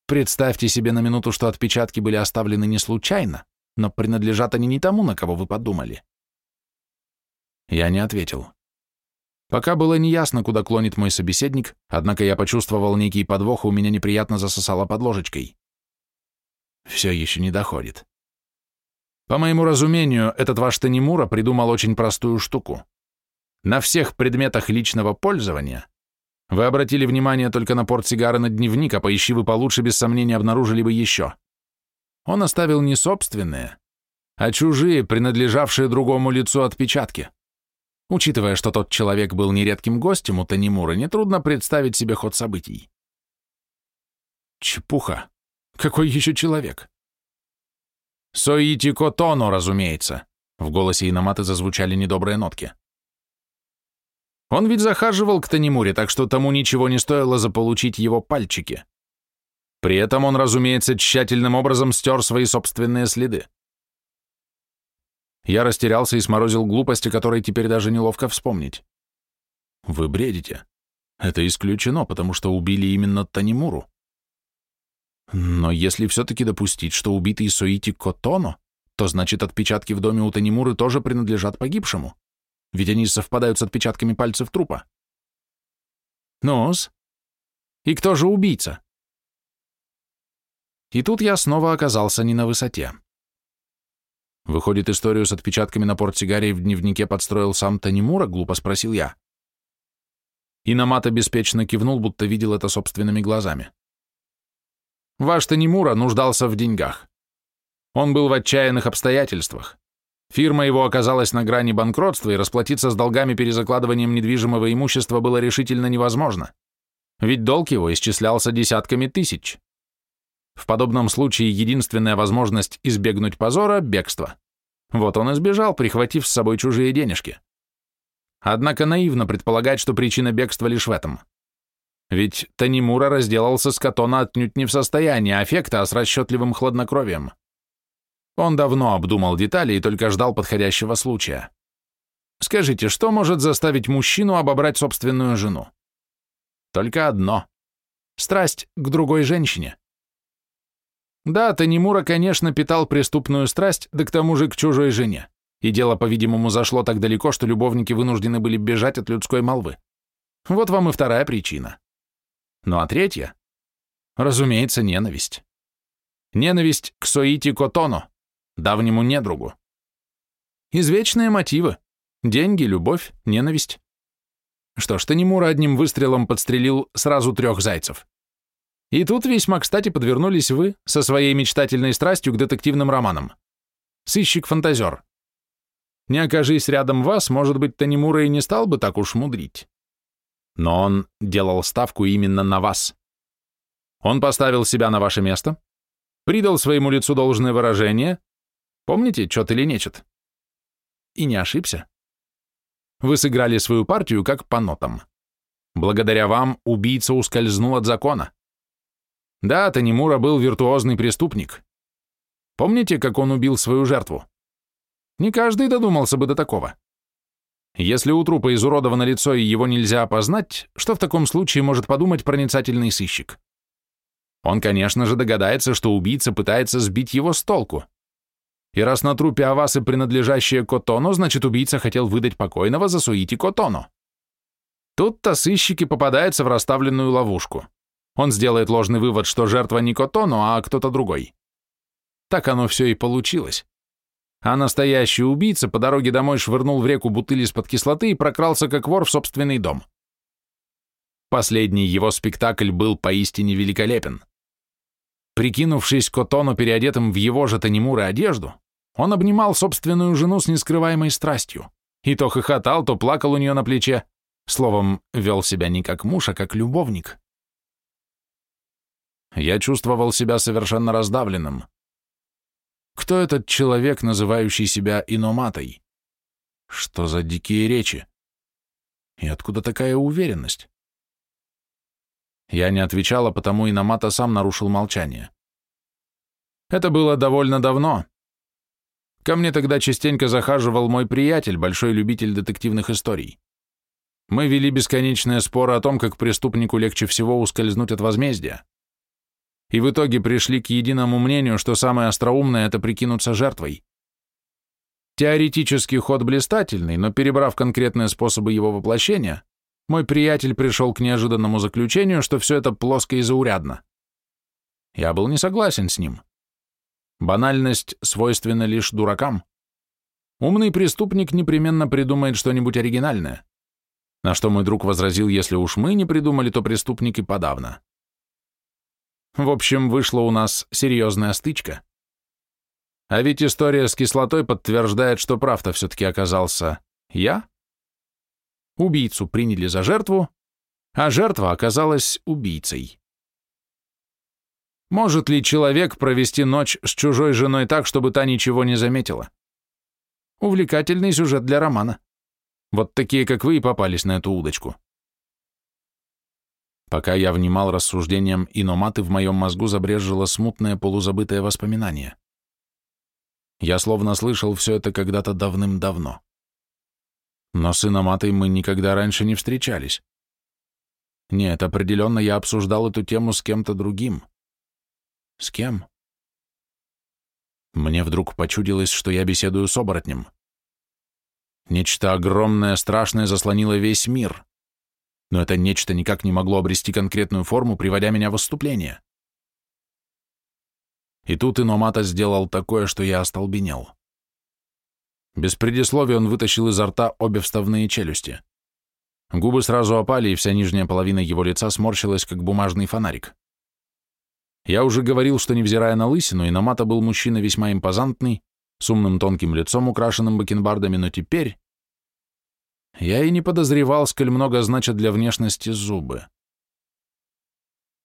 Speaker 1: Представьте себе на минуту, что отпечатки были оставлены не случайно, но принадлежат они не тому, на кого вы подумали. Я не ответил. Пока было неясно, куда клонит мой собеседник, однако я почувствовал некий подвох, и у меня неприятно засосало под ложечкой. Все еще не доходит. По моему разумению, этот ваш Танимура придумал очень простую штуку. На всех предметах личного пользования вы обратили внимание только на портсигары на дневник, а поищи вы получше, без сомнения, обнаружили бы еще. Он оставил не собственные, а чужие, принадлежавшие другому лицу отпечатки. Учитывая, что тот человек был нередким гостем у Танимура, нетрудно представить себе ход событий. Чепуха. Какой еще человек? Соити Котоно, разумеется. В голосе Иноматы зазвучали недобрые нотки. Он ведь захаживал к Танимуре, так что тому ничего не стоило заполучить его пальчики. При этом он, разумеется, тщательным образом стер свои собственные следы. Я растерялся и сморозил глупости, которые теперь даже неловко вспомнить. Вы бредите. Это исключено, потому что убили именно Танимуру. Но если все-таки допустить, что убитый Соити Котоно, то значит отпечатки в доме у Танимуры тоже принадлежат погибшему ведь они совпадают с отпечатками пальцев трупа. Нос. И кто же убийца? И тут я снова оказался не на высоте. Выходит, историю с отпечатками на портсигаре в дневнике подстроил сам Танимура, глупо спросил я. Иномат беспечно кивнул, будто видел это собственными глазами. Ваш Танимура нуждался в деньгах. Он был в отчаянных обстоятельствах. Фирма его оказалась на грани банкротства, и расплатиться с долгами перезакладыванием недвижимого имущества было решительно невозможно. Ведь долг его исчислялся десятками тысяч. В подобном случае единственная возможность избегнуть позора – бегство. Вот он и сбежал, прихватив с собой чужие денежки. Однако наивно предполагать, что причина бегства лишь в этом. Ведь Танимура разделался с Катона отнюдь не в состоянии аффекта, а с расчетливым хладнокровием. Он давно обдумал детали и только ждал подходящего случая. Скажите, что может заставить мужчину обобрать собственную жену? Только одно. Страсть к другой женщине. Да, Танимура, конечно, питал преступную страсть, да к тому же к чужой жене. И дело, по-видимому, зашло так далеко, что любовники вынуждены были бежать от людской молвы. Вот вам и вторая причина. Ну а третья? Разумеется, ненависть. Ненависть к Соити Котоно, давнему недругу. Извечные мотивы. Деньги, любовь, ненависть. Что ж, Танимура одним выстрелом подстрелил сразу трех зайцев. И тут весьма кстати подвернулись вы со своей мечтательной страстью к детективным романам. Сыщик-фантазер. Не окажись рядом вас, может быть, Танимура и не стал бы так уж мудрить. Но он делал ставку именно на вас. Он поставил себя на ваше место, придал своему лицу должное выражение, Помните, чет или нечет? И не ошибся. Вы сыграли свою партию как по нотам. Благодаря вам убийца ускользнул от закона. Да, Танимура был виртуозный преступник. Помните, как он убил свою жертву? Не каждый додумался бы до такого. Если у трупа изуродовано лицо и его нельзя опознать, что в таком случае может подумать проницательный сыщик? Он, конечно же, догадается, что убийца пытается сбить его с толку. И раз на трупе Авасы принадлежащее Котону, значит, убийца хотел выдать покойного за Суити Котону. Тут-то сыщики попадаются в расставленную ловушку. Он сделает ложный вывод, что жертва не Котону, а кто-то другой. Так оно все и получилось. А настоящий убийца по дороге домой швырнул в реку бутыль из-под кислоты и прокрался как вор в собственный дом. Последний его спектакль был поистине великолепен. Прикинувшись Котону переодетым в его же Танимура одежду, он обнимал собственную жену с нескрываемой страстью. И то хохотал, то плакал у нее на плече. Словом, вел себя не как муж, а как любовник. Я чувствовал себя совершенно раздавленным. Кто этот человек, называющий себя иноматой? Что за дикие речи? И откуда такая уверенность? Я не отвечала, потому Иномата сам нарушил молчание. Это было довольно давно. Ко мне тогда частенько захаживал мой приятель, большой любитель детективных историй. Мы вели бесконечные споры о том, как преступнику легче всего ускользнуть от возмездия. И в итоге пришли к единому мнению, что самое остроумное – это прикинуться жертвой. Теоретический ход блистательный, но перебрав конкретные способы его воплощения, мой приятель пришел к неожиданному заключению, что все это плоско и заурядно. Я был не согласен с ним. Банальность свойственна лишь дуракам. Умный преступник непременно придумает что-нибудь оригинальное. На что мой друг возразил, если уж мы не придумали, то преступники подавно. В общем, вышла у нас серьезная стычка. А ведь история с кислотой подтверждает, что прав-то все-таки оказался я. Убийцу приняли за жертву, а жертва оказалась убийцей. Может ли человек провести ночь с чужой женой так, чтобы та ничего не заметила? Увлекательный сюжет для романа. Вот такие, как вы, и попались на эту удочку. Пока я внимал рассуждениям иноматы, в моем мозгу забрежило смутное полузабытое воспоминание. Я словно слышал все это когда-то давным-давно. Но с иноматой мы никогда раньше не встречались. Нет, определенно я обсуждал эту тему с кем-то другим. С кем? Мне вдруг почудилось, что я беседую с оборотнем. Нечто огромное, страшное заслонило весь мир. Но это нечто никак не могло обрести конкретную форму, приводя меня в выступление. И тут Иномата сделал такое, что я остолбенел. Без предисловия он вытащил изо рта обе вставные челюсти. Губы сразу опали, и вся нижняя половина его лица сморщилась, как бумажный фонарик. Я уже говорил, что, невзирая на лысину, Иномата был мужчина весьма импозантный, с умным тонким лицом, украшенным бакенбардами, но теперь... Я и не подозревал, сколь много значат для внешности зубы.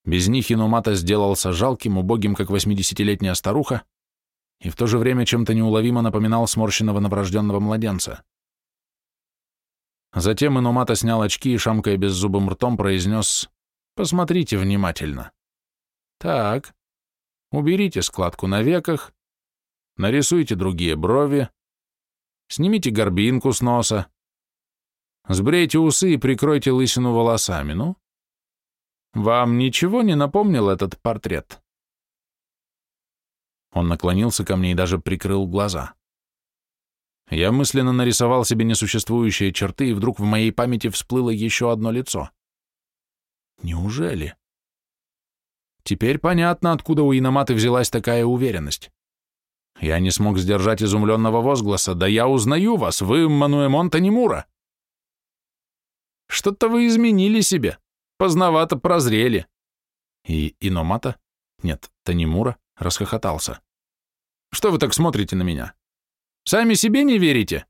Speaker 1: Без них Иномата сделался жалким, убогим, как восьмидесятилетняя старуха, и в то же время чем-то неуловимо напоминал сморщенного новорожденного младенца. Затем Иномата снял очки и, шамкая беззубым ртом, произнес «Посмотрите внимательно». «Так, уберите складку на веках, нарисуйте другие брови, снимите горбинку с носа, сбрейте усы и прикройте лысину волосами, ну? Вам ничего не напомнил этот портрет?» Он наклонился ко мне и даже прикрыл глаза. Я мысленно нарисовал себе несуществующие черты, и вдруг в моей памяти всплыло еще одно лицо. Неужели? Теперь понятно, откуда у Иноматы взялась такая уверенность. Я не смог сдержать изумленного возгласа. «Да я узнаю вас! Вы Мануэмон Танимура!» «Что-то вы изменили себе. Поздновато прозрели». И Иномата, нет, Танимура, расхохотался. «Что вы так смотрите на меня? Сами себе не верите?»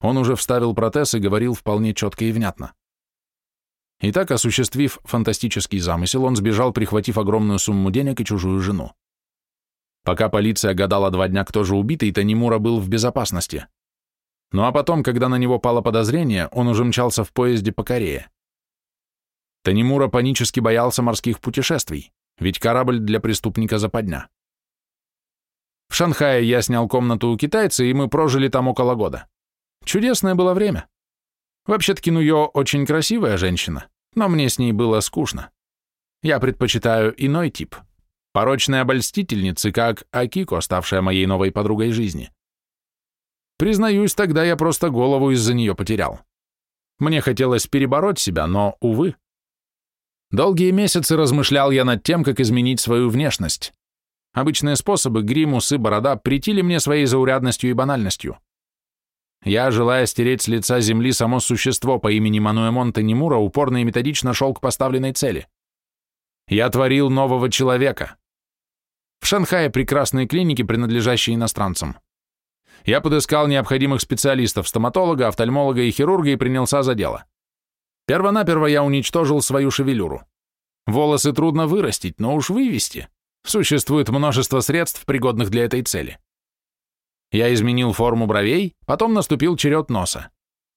Speaker 1: Он уже вставил протез и говорил вполне четко и внятно. Итак, осуществив фантастический замысел, он сбежал, прихватив огромную сумму денег и чужую жену. Пока полиция гадала два дня, кто же убитый, Танимура был в безопасности. Ну а потом, когда на него пало подозрение, он уже мчался в поезде по Корее. Танимура панически боялся морских путешествий, ведь корабль для преступника западня. В Шанхае я снял комнату у китайца, и мы прожили там около года. Чудесное было время. Вообще-таки Нуё очень красивая женщина, но мне с ней было скучно. Я предпочитаю иной тип. Порочной обольстительницы, как Акико, ставшая моей новой подругой жизни. Признаюсь, тогда я просто голову из-за нее потерял. Мне хотелось перебороть себя, но, увы. Долгие месяцы размышлял я над тем, как изменить свою внешность. Обычные способы, грим, усы, борода, притили мне своей заурядностью и банальностью. Я, желая стереть с лица земли само существо по имени Мануэмон Танимура, упорно и методично шел к поставленной цели. Я творил нового человека. В Шанхае прекрасные клиники, принадлежащие иностранцам. Я подыскал необходимых специалистов, стоматолога, офтальмолога и хирурга и принялся за дело. Первонаперво я уничтожил свою шевелюру. Волосы трудно вырастить, но уж вывести. Существует множество средств, пригодных для этой цели. Я изменил форму бровей, потом наступил черед носа.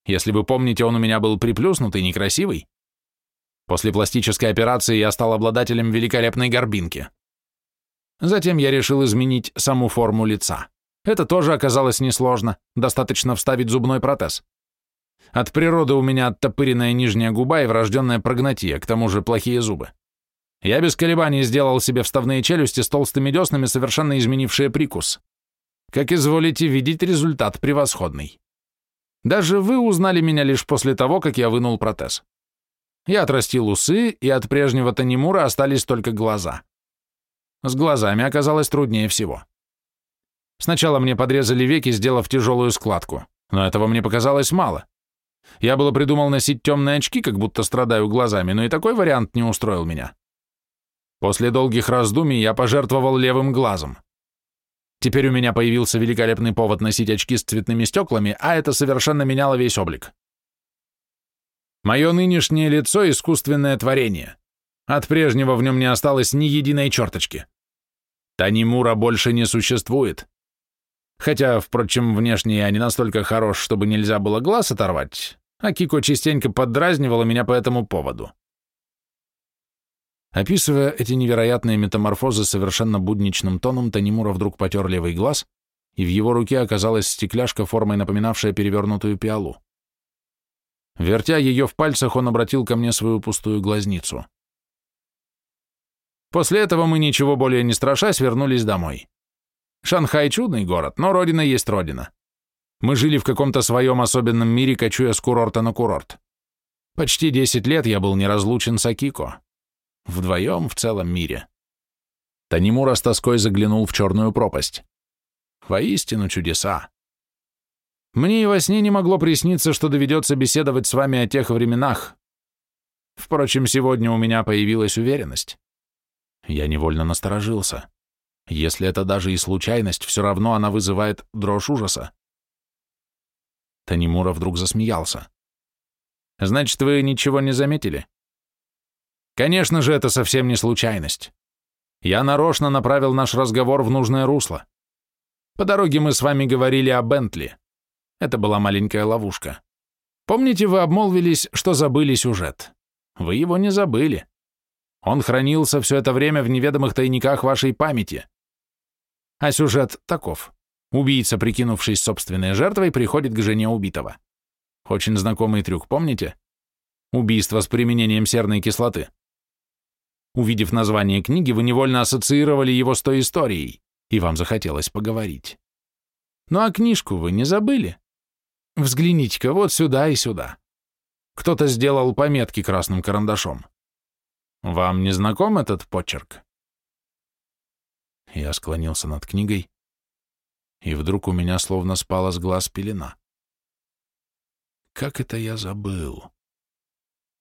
Speaker 1: Если вы помните, он у меня был приплюснутый, некрасивый. После пластической операции я стал обладателем великолепной горбинки. Затем я решил изменить саму форму лица. Это тоже оказалось несложно, достаточно вставить зубной протез. От природы у меня оттопыренная нижняя губа и врожденная прогнатия, к тому же плохие зубы. Я без колебаний сделал себе вставные челюсти с толстыми деснами, совершенно изменившие прикус. Как изволите видеть, результат превосходный. Даже вы узнали меня лишь после того, как я вынул протез. Я отрастил усы, и от прежнего Танимура остались только глаза. С глазами оказалось труднее всего. Сначала мне подрезали веки, сделав тяжелую складку, но этого мне показалось мало. Я было придумал носить темные очки, как будто страдаю глазами, но и такой вариант не устроил меня. После долгих раздумий я пожертвовал левым глазом. Теперь у меня появился великолепный повод носить очки с цветными стеклами, а это совершенно меняло весь облик. Мое нынешнее лицо — искусственное творение. От прежнего в нем не осталось ни единой черточки. Танимура больше не существует. Хотя, впрочем, внешне я не настолько хорош, чтобы нельзя было глаз оторвать, а Кико частенько поддразнивала меня по этому поводу. Описывая эти невероятные метаморфозы совершенно будничным тоном, Танимура вдруг потер левый глаз, и в его руке оказалась стекляшка, формой напоминавшая перевернутую пиалу. Вертя ее в пальцах, он обратил ко мне свою пустую глазницу. После этого мы, ничего более не страшась, вернулись домой. Шанхай чудный город, но родина есть родина. Мы жили в каком-то своем особенном мире, кочуя с курорта на курорт. Почти 10 лет я был неразлучен с Акико. Вдвоем в целом мире. Танимура с тоской заглянул в черную пропасть. Воистину чудеса. Мне и во сне не могло присниться, что доведется беседовать с вами о тех временах. Впрочем, сегодня у меня появилась уверенность. Я невольно насторожился. Если это даже и случайность, все равно она вызывает дрожь ужаса. Танимура вдруг засмеялся. «Значит, вы ничего не заметили?» «Конечно же, это совсем не случайность. Я нарочно направил наш разговор в нужное русло. По дороге мы с вами говорили о Бентли. Это была маленькая ловушка. Помните, вы обмолвились, что забыли сюжет? Вы его не забыли. Он хранился все это время в неведомых тайниках вашей памяти. А сюжет таков. Убийца, прикинувшись собственной жертвой, приходит к жене убитого. Очень знакомый трюк, помните? Убийство с применением серной кислоты. Увидев название книги, вы невольно ассоциировали его с той историей, и вам захотелось поговорить. Ну а книжку вы не забыли? Взгляните-ка вот сюда и сюда. Кто-то сделал пометки красным карандашом. Вам не знаком этот почерк? Я склонился над книгой, и вдруг у меня словно спала с глаз пелена. Как это я забыл?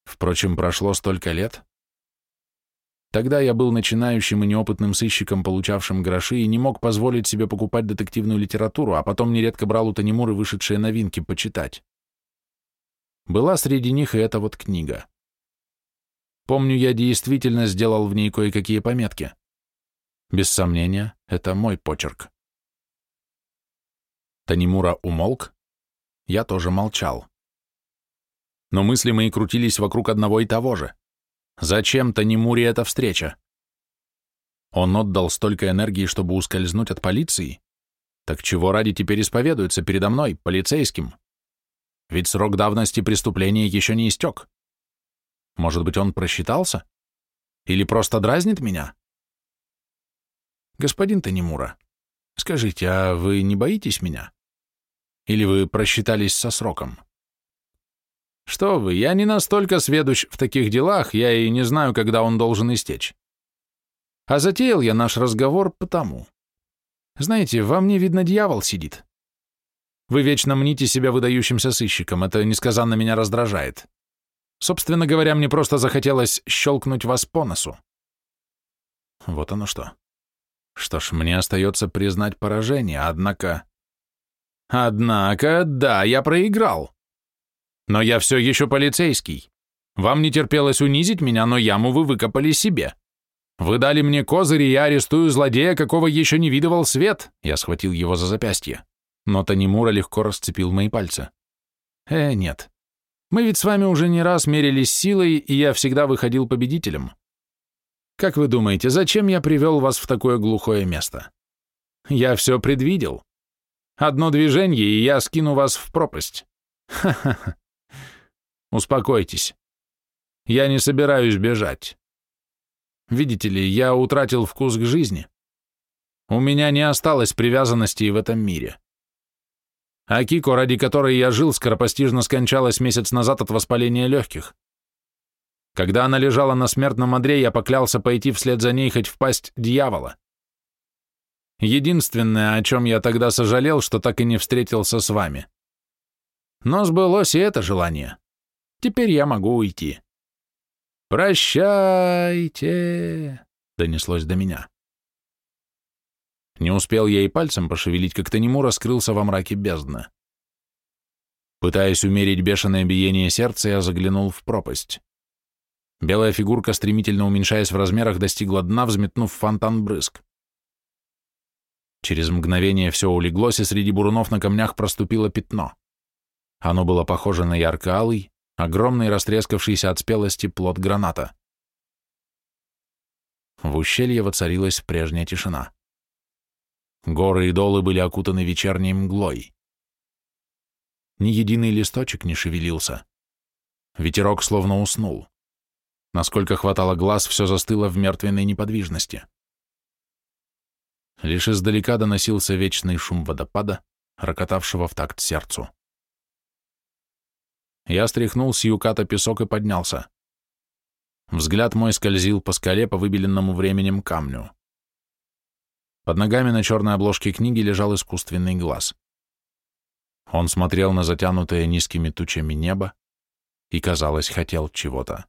Speaker 1: Впрочем, прошло столько лет. Тогда я был начинающим и неопытным сыщиком, получавшим гроши, и не мог позволить себе покупать детективную литературу, а потом нередко брал у Танимуры вышедшие новинки почитать. Была среди них и эта вот книга. Помню, я действительно сделал в ней кое-какие пометки. Без сомнения, это мой почерк. Танимура умолк, я тоже молчал. Но мысли мои крутились вокруг одного и того же. Зачем Танимуре эта встреча? Он отдал столько энергии, чтобы ускользнуть от полиции? Так чего ради теперь исповедуется передо мной, полицейским? Ведь срок давности преступления еще не истек. Может быть, он просчитался? Или просто дразнит меня? Господин Танимура, скажите, а вы не боитесь меня? Или вы просчитались со сроком? Что вы, я не настолько сведущ в таких делах, я и не знаю, когда он должен истечь. А затеял я наш разговор потому. Знаете, во мне, видно, дьявол сидит. Вы вечно мните себя выдающимся сыщиком, это несказанно меня раздражает. Собственно говоря, мне просто захотелось щелкнуть вас по носу. Вот оно что. Что ж, мне остается признать поражение, однако... Однако, да, я проиграл. Но я все еще полицейский. Вам не терпелось унизить меня, но яму вы выкопали себе. Вы дали мне козырь, и я арестую злодея, какого еще не видывал свет. Я схватил его за запястье. Но Танимура легко расцепил мои пальцы. Э, нет. Мы ведь с вами уже не раз мерились силой, и я всегда выходил победителем. Как вы думаете, зачем я привел вас в такое глухое место? Я все предвидел. Одно движение, и я скину вас в пропасть. Ха-ха-ха. Успокойтесь. Я не собираюсь бежать. Видите ли, я утратил вкус к жизни. У меня не осталось привязанности в этом мире. Акико, ради которой я жил, скоропостижно скончалась месяц назад от воспаления легких. Когда она лежала на смертном одре, я поклялся пойти вслед за ней хоть в пасть дьявола. Единственное, о чем я тогда сожалел, что так и не встретился с вами. Но сбылось и это желание. Теперь я могу уйти. «Прощайте!» — донеслось до меня. Не успел я и пальцем пошевелить, как Танему раскрылся во мраке бездны. Пытаясь умерить бешеное биение сердца, я заглянул в пропасть. Белая фигурка, стремительно уменьшаясь в размерах, достигла дна, взметнув фонтан брызг. Через мгновение все улеглось, и среди бурунов на камнях проступило пятно. Оно было похоже на ярко-алый, огромный растрескавшийся от спелости плод граната. В ущелье воцарилась прежняя тишина. Горы и долы были окутаны вечерней мглой. Ни единый листочек не шевелился. Ветерок словно уснул. Насколько хватало глаз, все застыло в мертвенной неподвижности. Лишь издалека доносился вечный шум водопада, рокотавшего в такт сердцу. Я стряхнул с юката песок и поднялся. Взгляд мой скользил по скале, по выбеленному временем камню. Под ногами на черной обложке книги лежал искусственный глаз. Он смотрел на затянутое низкими тучами небо и, казалось, хотел чего-то.